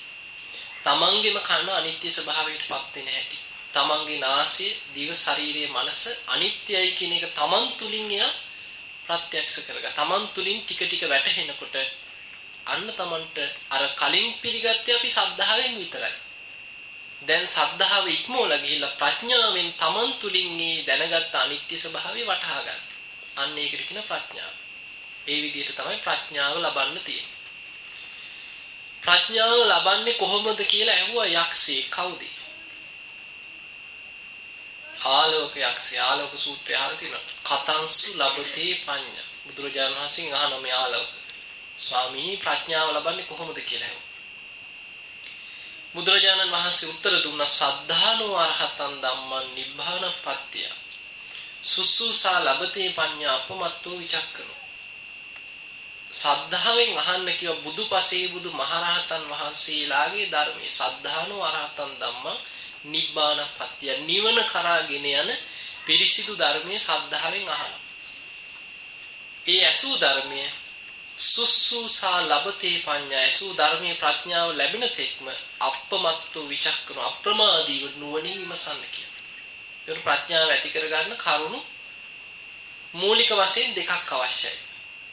තමන්ගේම කන අනිත්‍ය ස්වභාවයටපත් වෙන හැටි තමන්ගේ නාසය, දිව, ශරීරයේ මනස අනිත්‍යයි කියන එක තමන් තුලින් එයා ප්‍රත්‍යක්ෂ කරගා. තමන් තුලින් ටික ටික වැටහෙනකොට අන්න තමන්ට අර කලින් පිළිගත්තේ අපි සද්ධාවෙන් විතරයි. දැන් සද්ධාව ඉක්මවලා ගිහිල්ලා ප්‍රඥාවෙන් තමන් තුලින් මේ දැනගත්ත අනිත්‍ය ස්වභාවය වටහා ගන්න. අන්න ඒකට කියන ප්‍රඥාව. ඒ විදිහට තමයි ප්‍රඥාව ලබන්න තියෙන්නේ. ප්‍රඥාව ලබන්නේ කොහොමද කියලා ඇහුවා යක්ෂේ කවුද? ආලෝක යක්ෂය ආලෝක සූත්‍රය අහලා තියෙනවා. කතංසු ලබතේ පඤ්ඤා. බුදුරජාණන් වහන්සේ අහන මේ ආලෝක. ස්වාමී ප්‍රඥාව ලබන්නේ කොහොමද කියලා. බුදුරජාණන් වහන්සේ උත්තර දුන්න සද්ධානෝ අරහතන් ධම්මං නිබ්බාන පත්‍ය. සුසුසා ලබතේ පඤ්ඤා අපමත්තෝ විචක්කනෝ. සද්ධාවෙන් අහන්න කිව්ව බුදුපසේ බුදු මහරහතන් වහන්සේලාගේ ධර්මයේ සද්ධානෝ අරහතන් ධම්මං නිබ්බානපත්තිය නිවන කරාගෙන යන පිරිසිදු ධර්මයේ ශ්‍රද්ධාවෙන් අහනවා. ඒ ඇසූ ධර්මයේ සුස්සුසා ලබතේ පඤ්ඤා ඇසූ ධර්මයේ ප්‍රඥාව ලැබෙන තෙක්ම අප්පමත්තු විචක්කන අප්‍රමාදීව නුවණින් විමසන්න කියනවා. ඒක ප්‍රඥාව ඇති කරගන්න කරුණු මූලික වශයෙන් දෙකක් අවශ්‍යයි.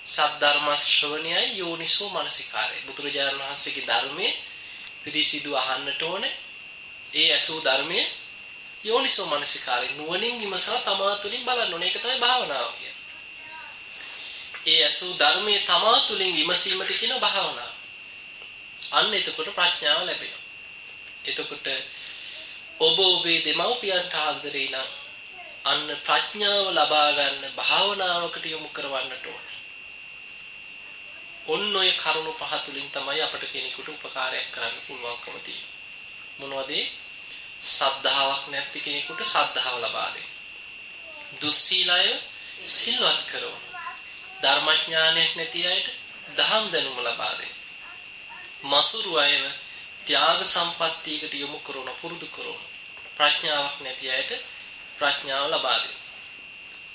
සද්ධර්ම ශ්‍රවණයයි යෝනිසෝ මනසිකාරය. බුදුරජාණන් වහන්සේගේ ධර්මයේ පිළිසිදු අහන්නට ඕනේ. ඒ ඇසූ ධර්මයේ යෝනිසෝ මනසිකාරය නුවණින් විමසා තමා තුළින් බලන්න ඕනේ. ඒක තමයි භාවනාව කියන්නේ. ඒ ඇසූ ධර්මයේ තමා තුළින් විමසීමට කියන භාවනාව. අන්න එතකොට ප්‍රඥාව ලැබෙනවා. එතකොට ඔබ ඔබේ දෙමව්පියන්ට ආදරේ නම් අන්න ප්‍රඥාව ලබා ගන්න භාවනාවකට යොමු කරවන්නට ඕන. ඔන්න ඔය කරුණු පහ තුලින් තමයි අපිට කෙනෙකුට උපකාරයක් කරන්න පුළුවන්කම තියෙන්නේ. මොනවද සද්ධාාවක් නැති කෙනෙකුට සද්ධාව ලබා දෙන්න. දුස්සීලය සිල්වත් කරන. ධර්මඥානයක් නැති අයට දහම් දැනුම ලබා දෙන්න. මසුරු අයව ත්‍යාග සම්පත්තියකට යොමු කරන පුරුදු කරන. ප්‍රඥාවක් නැති අයට ප්‍රඥාව ලබා දෙන්න.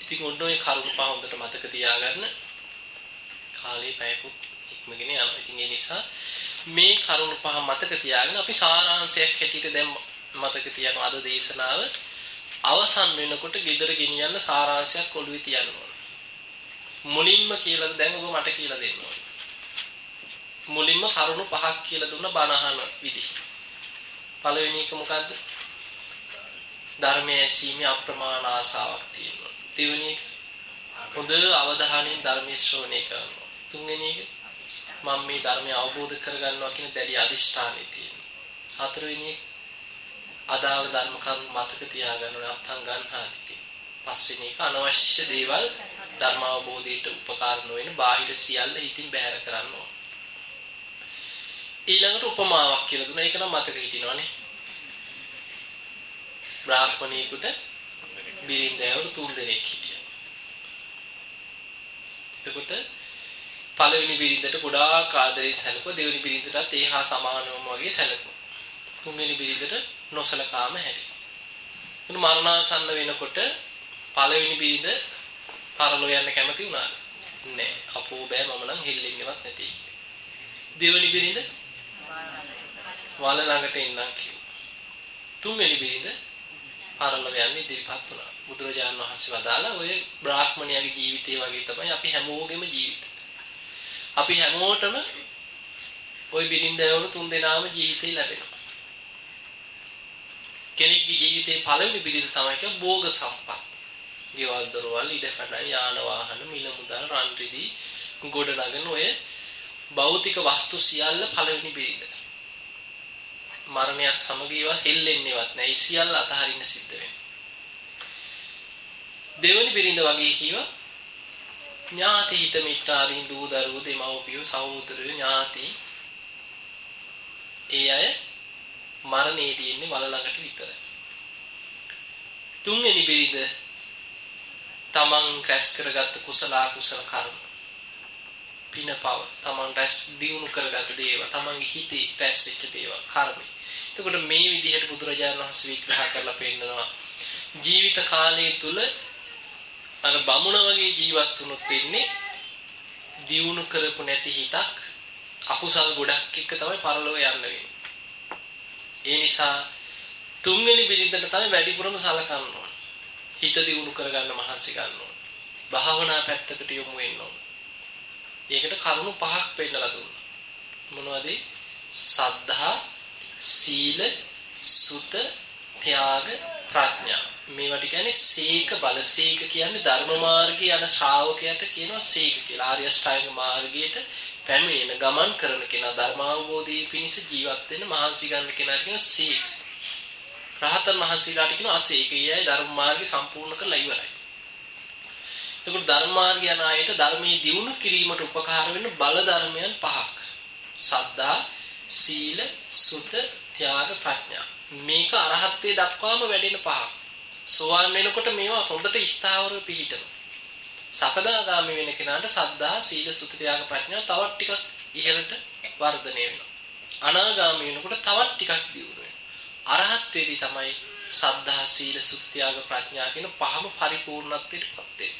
ඉතින් ඔන්න ඔය කරුණු පහ හොඳට මතක තියාගන්න. කාලේ පැයකුත් ඉක්මගෙන යනවා. ඉතින් ඒ නිසා මේ කරුණු පහ මතක තියාගෙන අපි සාරාංශයක් හැටියට දැන් මතක තියාගමු අද දේශනාව අවසන් වෙනකොට gedara ගෙනියන්න සාරාංශයක් ඔළුවේ තියන්න ඕන. මුලින්ම කියලා දැන් ඔබ මට කියලා දෙන්න ඕන. මුලින්ම කරුණු පහක් කියලා දුන්න බණහන විදි. පළවෙනි එක මොකද්ද? ධර්මයේ ඇසීමේ අප්‍රමාණ ආසාවක් තියෙනවා. දෙවෙනි එක හොඳ අවධානයෙන් ධර්මයේ ශ්‍රවණය කරනවා. තුන්වෙනි එක මම මේ ධර්මය අවබෝධ කරගන්නවා කියන දැඩි අදිෂ්ඨානය තියෙනවා. හතරවෙනි එක අදාළ ධර්ම කරුණු මතක තියාගන්න නැත්නම් ගන්නාදී. පස්වෙනි එක අනවශ්‍ය දේවල් ධර්ම අවබෝධයට උපකාර නොවන බාහිර සියල්ල හිතින් බැහැර කරන්න ඕන. ඊළඟට උපමාවක් කියලා දුන්නා. ඒක නම් මතක හිටිනවනේ. බ්‍රාහ්මණයෙකුට බිරින්දෑවරු තුන් දෙනෙක් හිටියා. එතකොට පළවෙනි බිරිඳට ගොඩාක් ආදරේ සැලකුවා දෙවෙනි බිරිඳටත් ඒ හා සමානවම වගේ සැලකුවා. තුන්වෙනි බිරිඳට නොසලකාම හැරෙනවා. එතන මරණාසන්න වෙනකොට පළවෙනි බිරිඳ පරලෝ යන්න කැමති වුණාද? නෑ. අපෝ බෑ මම නම් හෙල්ලෙන්නේවත් නැති. දෙවෙනි බිරිඳ වල ළඟට එන්නම් කිව්වා. තුන්වෙනි බිරිඳ පරලෝ යන්න ඉදිරිපත් වුණා. බුදුරජාණන් වහන්සේ වදාලා ඔය බ්‍රාහ්මණයාගේ ජීවිතය වගේ තමයි අපි හැමෝගෙම ජීවිතය. අපි හැමෝටම ওই බිරින්දෑවරු තුන් දෙනාම ජීවිතේ ලැබෙනවා. කෙනෙක්ගේ ජීවිතේ පළවෙනි බිරිඳ තමයි කිය භෝග සම්පත්. ගෙවල් දොරවල් ඉඩ කඩන් යාන වාහන මිල මුදල් රන් රිදී ගොඩ නගන ඔය භෞතික වස්තු සියල්ල පළවෙනි බිරිඳ. මරණය සමග ඒවා හෙල්ලෙන්නේවත් නැහැ. ඒ සියල්ල අතහරින්න සිද්ධ වෙනවා. දෙවනි බිරිඳ වගේ කීවා ඥාති හිත මිත්‍රාදීන් දූ දරුවෝ දෙමව්පියෝ සහෝදරයෝ ඥාති. ඒ අය මරණයේදී ඉන්නේ වල ළඟට විතරයි. තුන්වෙනි බිරිඳ තමන් රැස් කරගත්ත කුසල අකුසල කර්ම. පිනපව තමන් රැස් දියුණු කරගත්ත දේව තමන්ගේ හිතේ රැස් වෙච්ච දේව කර්ම. එතකොට මේ විදිහට බුදුරජාණන් වහන්සේ විග්‍රහ කරලා පෙන්නනවා. ජීවිත කාලය තුල අර බමුණ වගේ ජීවත් වුණොත් වෙන්නේ දියුණු කරපු නැති හිතක් අකුසල් ගොඩක් එක්ක තමයි පරලොව යන්න වෙන්නේ. ඒ නිසා තුන්වෙනි බිරිඳට තමයි වැඩිපුරම සලකන්න ඕන. හිත දියුණු කරගන්න මහන්සි ගන්න ඕන. භාවනා පැත්තකට යොමු වෙන්න ඕන. ඒකට කරුණු පහක් පෙන්නලා දුන්නා. මොනවද? සද්ධා, සීල, සුත, ත්‍යාග, ප්‍රඥා. මේවට කියන්නේ සීක බල සීක කියන්නේ ධර්ම මාර්ගයේ යන ශ්‍රාවකයට කියනවා සීක කියලා. ආර්ය අෂ්ටාංග මාර්ගයට පැමිණෙන ගමන් කරන කෙනා ධර්ම අවබෝධයේ පිණිස ජීවත් වෙන මහන්සි ගන්න කෙනාට කියන සීක. රහතන් වහන්සේලාට කියන අසීක. ඊයයි ධර්ම මාර්ගය සම්පූර්ණ කරලා ඉවරයි. එතකොට ධර්ම මාර්ගය යන අයට ධර්මයේ දියුණු කිරීමට උපකාර වෙන බල ධර්මයන් පහක්. සද්ධා, සීල, සුත, ත්‍යාග, ප්‍රඥා. මේක අරහත්ත්වයට දක්වාම වැඩෙන පහක්. සෝවාන් වෙනකොට මේවා හොඳට ස්ථාවරව පිහිටනවා. සකදාගාමි වෙන කෙනාට සද්ධා, සීල, සුත, ත්‍යාග, ප්‍රඥා තවත් ටිකක් ඉහළට වර්ධනය වෙනවා. අනාගාමි වෙනකොට තවත් ටිකක් දියුණු වෙනවා. අරහත්ත්වයේදී තමයි සද්ධා, සීල, සුත, ත්‍යාග, ප්‍රඥා කියන පහම පරිපූර්ණත්වයටපත් වෙන්නේ.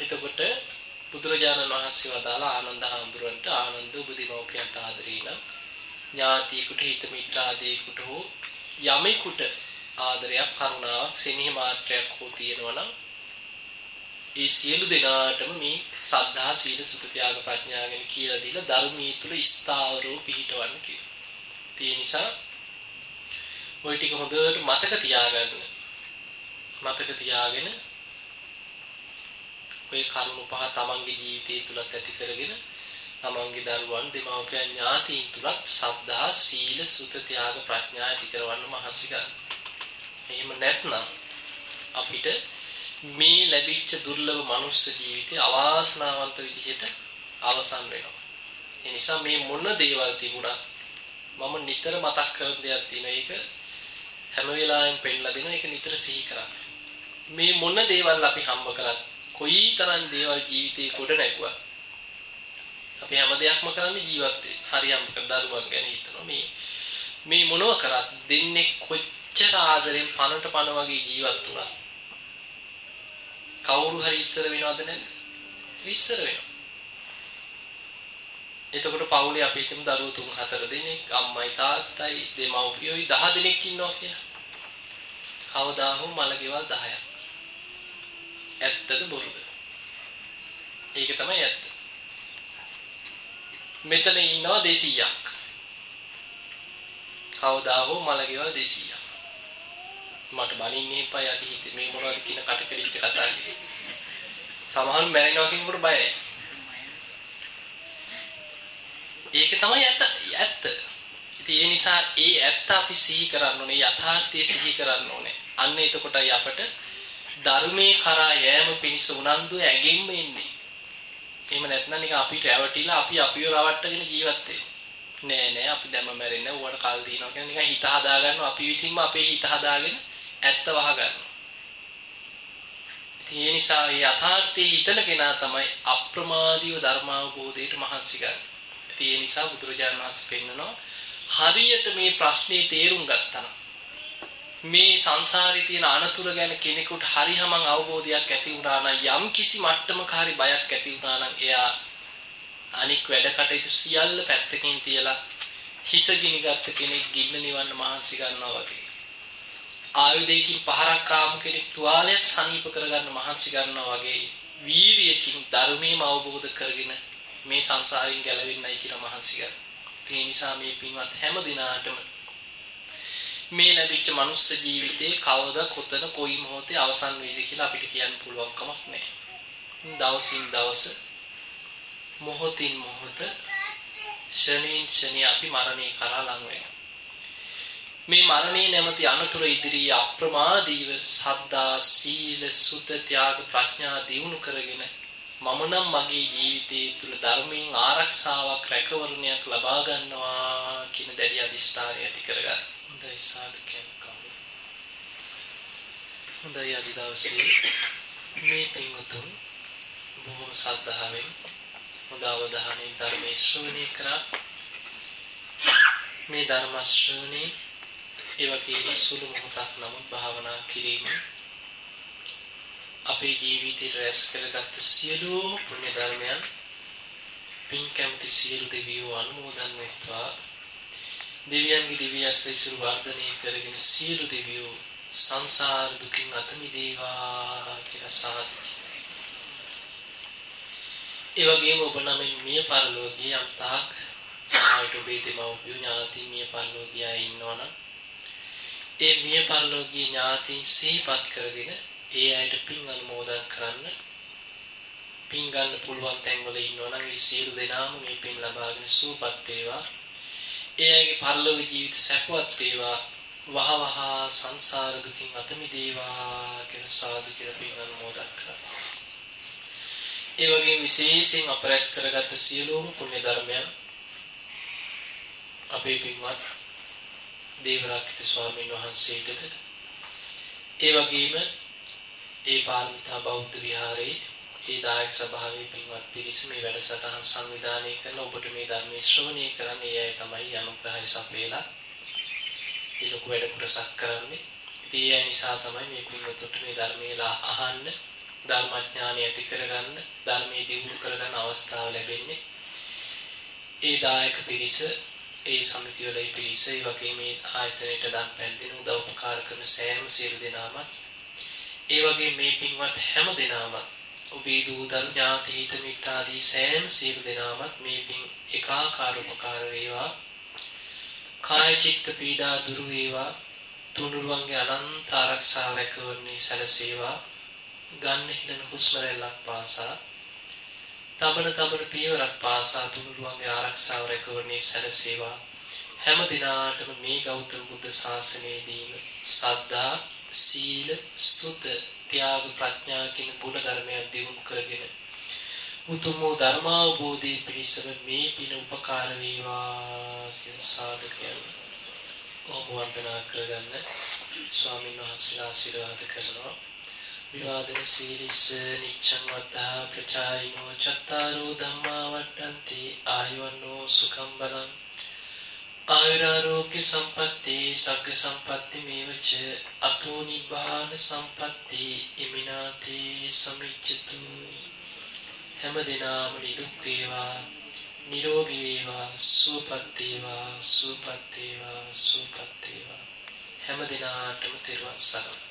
එතකොට බුදුරජාණන් වහන්සේ වදාලා ආනන්ද හාමුදුරන්ට ආනන්ද උපදීමෝකයන්ට ආදරේන ඥාතියෙකුට හිත මිත්‍රාදීයෙකුට හෝ යමෙකුට ආදරයක් කරුණාවක් සෙනෙහ මාත්‍රයක් හෝ තියෙනවා නම් ඒ සියලු දෙනාටම මේ සද්ධා සීල සුත ත්‍යාග ප්‍රඥා ගැන කියලා දීලා ධර්මී තුල ස්ථාවරව පිහිටවන්න කියනවා. ඒ නිසා ওই ටික හොඳට මතක තියාගන්න. මතක තියාගෙන ඔය කරුණු පහ තමන්ගේ ජීවිතය තුලත් ඇති කරගෙන තමන්ගේ දරුවන් දෙමව්පියන් ඥාතීන් තුලත් සද්ධා සීල සුත ත්‍යාග ප්‍රඥා ඇති කරවන්න මහන්සි ගන්න. එහෙම නැත්නම් අපිට මේ ලැබිච්ච දුර්ලභ මනුස්ස ජීවිතය අවාසනාවන්ත විදිහට අවසන් වෙනවා. ඒ නිසා මේ මොන දේවල් තිබුණත් මම නිතර මතක් කරන දෙයක් තියෙනවා. ඒක හැම වෙලාවෙම පෙන්නලා දෙනවා. ඒක නිතර සිහි කරන්න. මේ මොන දේවල් අපි හම්බ කරත් කොයි තරම් දේවල් ජීවිතේ කොට නැගුවා. අපි හැම දෙයක්ම කරන්නේ ජීවත් වෙන්න. හරියම් දරුවන් ගැන හිතනවා. මේ මේ මොනව කරත් දෙන්නේ කොච්චර කොච්චර ආදරෙන් පනට පන වගේ ජීවත් වුණා. කවුරු හරි ඉස්සර වෙනවද නැද්ද? ඉස්සර වෙනවා. එතකොට පවුලේ අපි හිතමු දරුවෝ 3 4 දෙනෙක් අම්මයි තාත්තයි දෙමව්පියෝයි 10 දෙනෙක් ඉන්නවා කියලා. කවදා හෝ මලකෙවල් 10ක්. ඇත්තද බොරුද? ඒක තමයි ඇත්ත. මෙතන ඉන්නවා 200ක්. කවදා හෝ මලකෙවල් 200ක්. මට බනින්නේ එපා යටි හිතේ මේ මොනවද කියන කටකලිච්ච කතා. සමහරු මැරෙනවා කියනකොට බයයි. ඒක තමයි ඇත්ත ඇත්ත. ඉතින් ඒ නිසා ඒ ඇත්ත අපි සිහි කරන්න ඕනේ යථාර්ථය සිහි කරන්න ඕනේ. අන්න එතකොටයි අපට ධර්මයේ කරා යෑම පිණිස උනන්දු ඇගෙන්න එන්නේ. එහෙම නැත්නම් නිකන් අපිට රැවටිලා අපි අපිව රවට්ටගෙන ජීවත් නෑ නෑ අපි දැම්ම මැරෙන්න ඌවට කල් දිනවා කියන නිකන් හිත හදාගන්නවා අපි විසින්ම අපේ හිත හදාගෙන ඇත්ත වහගන්නවා. ඉතින් ඒ නිසා මේ යථාර්ථයේ හිතන කෙනා තමයි අප්‍රමාදීව ධර්මාවබෝධයට මහන්සි ගන්නේ. ඉතින් ඒ නිසා බුදුරජාණන් වහන්සේ පෙන්නනවා හරියට මේ ප්‍රශ්නේ තේරුම් ගත්තා මේ සංසාරේ තියෙන අනතුරු ගැන කෙනෙකුට හරියමං අවබෝධයක් ඇති වුණා නම් යම් කිසි මට්ටමක හරි බයක් ඇති වුණා නම් එයා අනික් වැඩ කටයුතු සියල්ල පැත්තකින් තියලා හිස ගිනිගත් කෙනෙක් ගින්න නිවන්න මහන්සි ගන්නවා වගේ ආයුධයකින් පහරක් ආපු කෙනෙක් තුවාලයක් සනීප කරගන්න මහන්සි ගන්නවා වගේ වීරියකින් ධර්මයම අවබෝධ කරගෙන මේ සංසාරයෙන් ගැලවෙන්නයි කියලා මහන්සි ගන්න. ඒ නිසා මේ පින්වත් හැම දිනාටම මේ ලැබිච්ච මනුස්ස ජීවිතේ කවද කොතන කොයි මොහොතේ අවසන් වෙයිද කියලා අපිට කියන්න පුළුවන් කමක් නැහැ. දවසින් දවස මොහොතින් මොහොත ෂණින් ෂණිය අපි මරණය කරා ලං වෙනවා. මේ මරණේ නැමැති අනතුරු ඉදිරියේ අප්‍රමාදීව සද්දා සීල සුත ත්‍යාග ප්‍රඥා දියුණු කරගෙන මම නම් මගේ ජීවිතයේ තුල ධර්මයෙන් ආරක්ෂාවක් රැකවරණයක් ලබා ගන්නවා කියන දැඩි අදිෂ්ඨානය ඇති කරගන්න. හොඳයි සාදු කියනකම්. හොඳයි අද දවසේ මේ පින්වතුන් බොහොම සද්ධාවෙන් හොඳ අවධානයෙන් ධර්මයේ ශ්‍රවණය කරා. මේ ධර්ම ශ්‍රවණේ ඒ වගේම සුළු මොහොතක් නමුත් භාවනා කිරීම අපේ ජීවිතේ රැස් කරගත් සියලුම පුණ්‍ය ධර්මයන් පින් කැමති සියලු දෙවියෝ අනුමෝදන් වෙත්වා දෙවියන්ගේ දිව්‍ය ආශිර්වාද වර්ධනය කරගෙන සියලු දෙවියෝ සංසාර දුකින් අත මිදේවා කියලා සාදු. ඒ වගේම ඔබ නමින් මිය පරලෝකීය අන්තාක් ආයත බේදමව්පිය ඥාති මිය පරලෝකීය ඉන්නවනම් ඒ මිය පරලෝකීය ඥාති සිහිපත් කරගෙන ඒ අයට පින් අනුමෝදන් කරන්න පින් ගන්න පුළුවන් තැන්වල ඉන්නවනම් ඒ සියලු දෙනාම මේ පින් ලබාගෙන සුවපත් වේවා. ඒ අයගේ පරලෝක ජීවිත සැපවත් වේවා. වහ වහ සංසාර දුකින් අත මිදේවා කියලා සාදු කියලා පින් අනුමෝදන් කරනවා. ඒ වගේම විශේෂයෙන් අපරැස් කරගත් සියලුම පුණ්‍ය ධර්මයන් අපේ පින්වත් දේවරාජිත ස්වාමීන් වහන්සේටද ඒ වගේම ඒ පාරමිතා බෞද්ධ විහාරයේ ඒ දායක සභාවේ පින්වත් පිරිස මේ වැඩසටහන් සංවිධානය කරන ඔබට මේ ධර්මයේ ශ්‍රවණය කරන්න ඒ අය තමයි අනුග්‍රහය සපේලා ඒ ලොකු වැඩ කොටසක් කරන්නේ. ඉතින් ඒ නිසා තමයි මේ පින්වතුන්ට මේ ධර්මයේ අහන්න ධර්මඥානය ඇති කරගන්න ධර්මයේ දියුණු කරගන්න අවස්ථාව ලැබෙන්නේ. ඒ දායක පිරිස ඒ සමිතිවල ඒ පිරිස ඒ වගේ මේ ආයතනයට දන් පැන් දෙන උදව් උපකාර කරන සෑම සියලු දෙනාම. ඒ වගේ මේ පින්වත් හැම දෙනාම ඔබේ දූ දරු ඥාති හිත මිත්‍ර ආදී සෑම සියලු දෙනාමත් මේ පින් එකාකාර උපකාර වේවා. කාය චිත්ත පීඩා දුරු වේවා. තුනුරුවන්ගේ අනන්ත ආරක්ෂාව රැකවන්නේ සැලසේවා. ගන්න හිතන හුස්ම රැල්ලක් පාසා තබන තබන පියවරක් පාසා තුනුරුවන්ගේ ආරක්ෂාව රැකවන්නේ සැලසේවා හැම දිනාටම මේ ගෞතම බුද්ධ ශාසනයේදීම සද්ධා සීල සුත ත්‍යාග ප්‍රඥා කියන ගුණ ධර්මයන් දියුණු කරගෙන උතුම් වූ ධර්මාවබෝධයේ පිණිසම මේ පින උපකාර වේවා කියන සාධකයන් ඔබ වන්දනා කරගන්න ස්වාමීන් වහන්සේලා ආශිර්වාද කරනවා. විවාදන සීලිස නිච්ඡං වද්දා ප්‍රචායිනෝ චත්තාරෝ ධම්මා වට්ටන්ති ආයවන්නෝ සුඛම් බලං ආයුරාරෝග්‍ය සම්පatti සග්ග සම්පatti මේවච අතෝ නිබ්බාන සම්පatti ඉමිනාතේ සමිච්ඡතු හැම දිනම නිදුක් වේවා නිරෝගී වේවා සුවපත් වේවා සුවපත් වේවා සුවපත් වේවා. හැම දිනාටම තෙරුවන් සරණයි.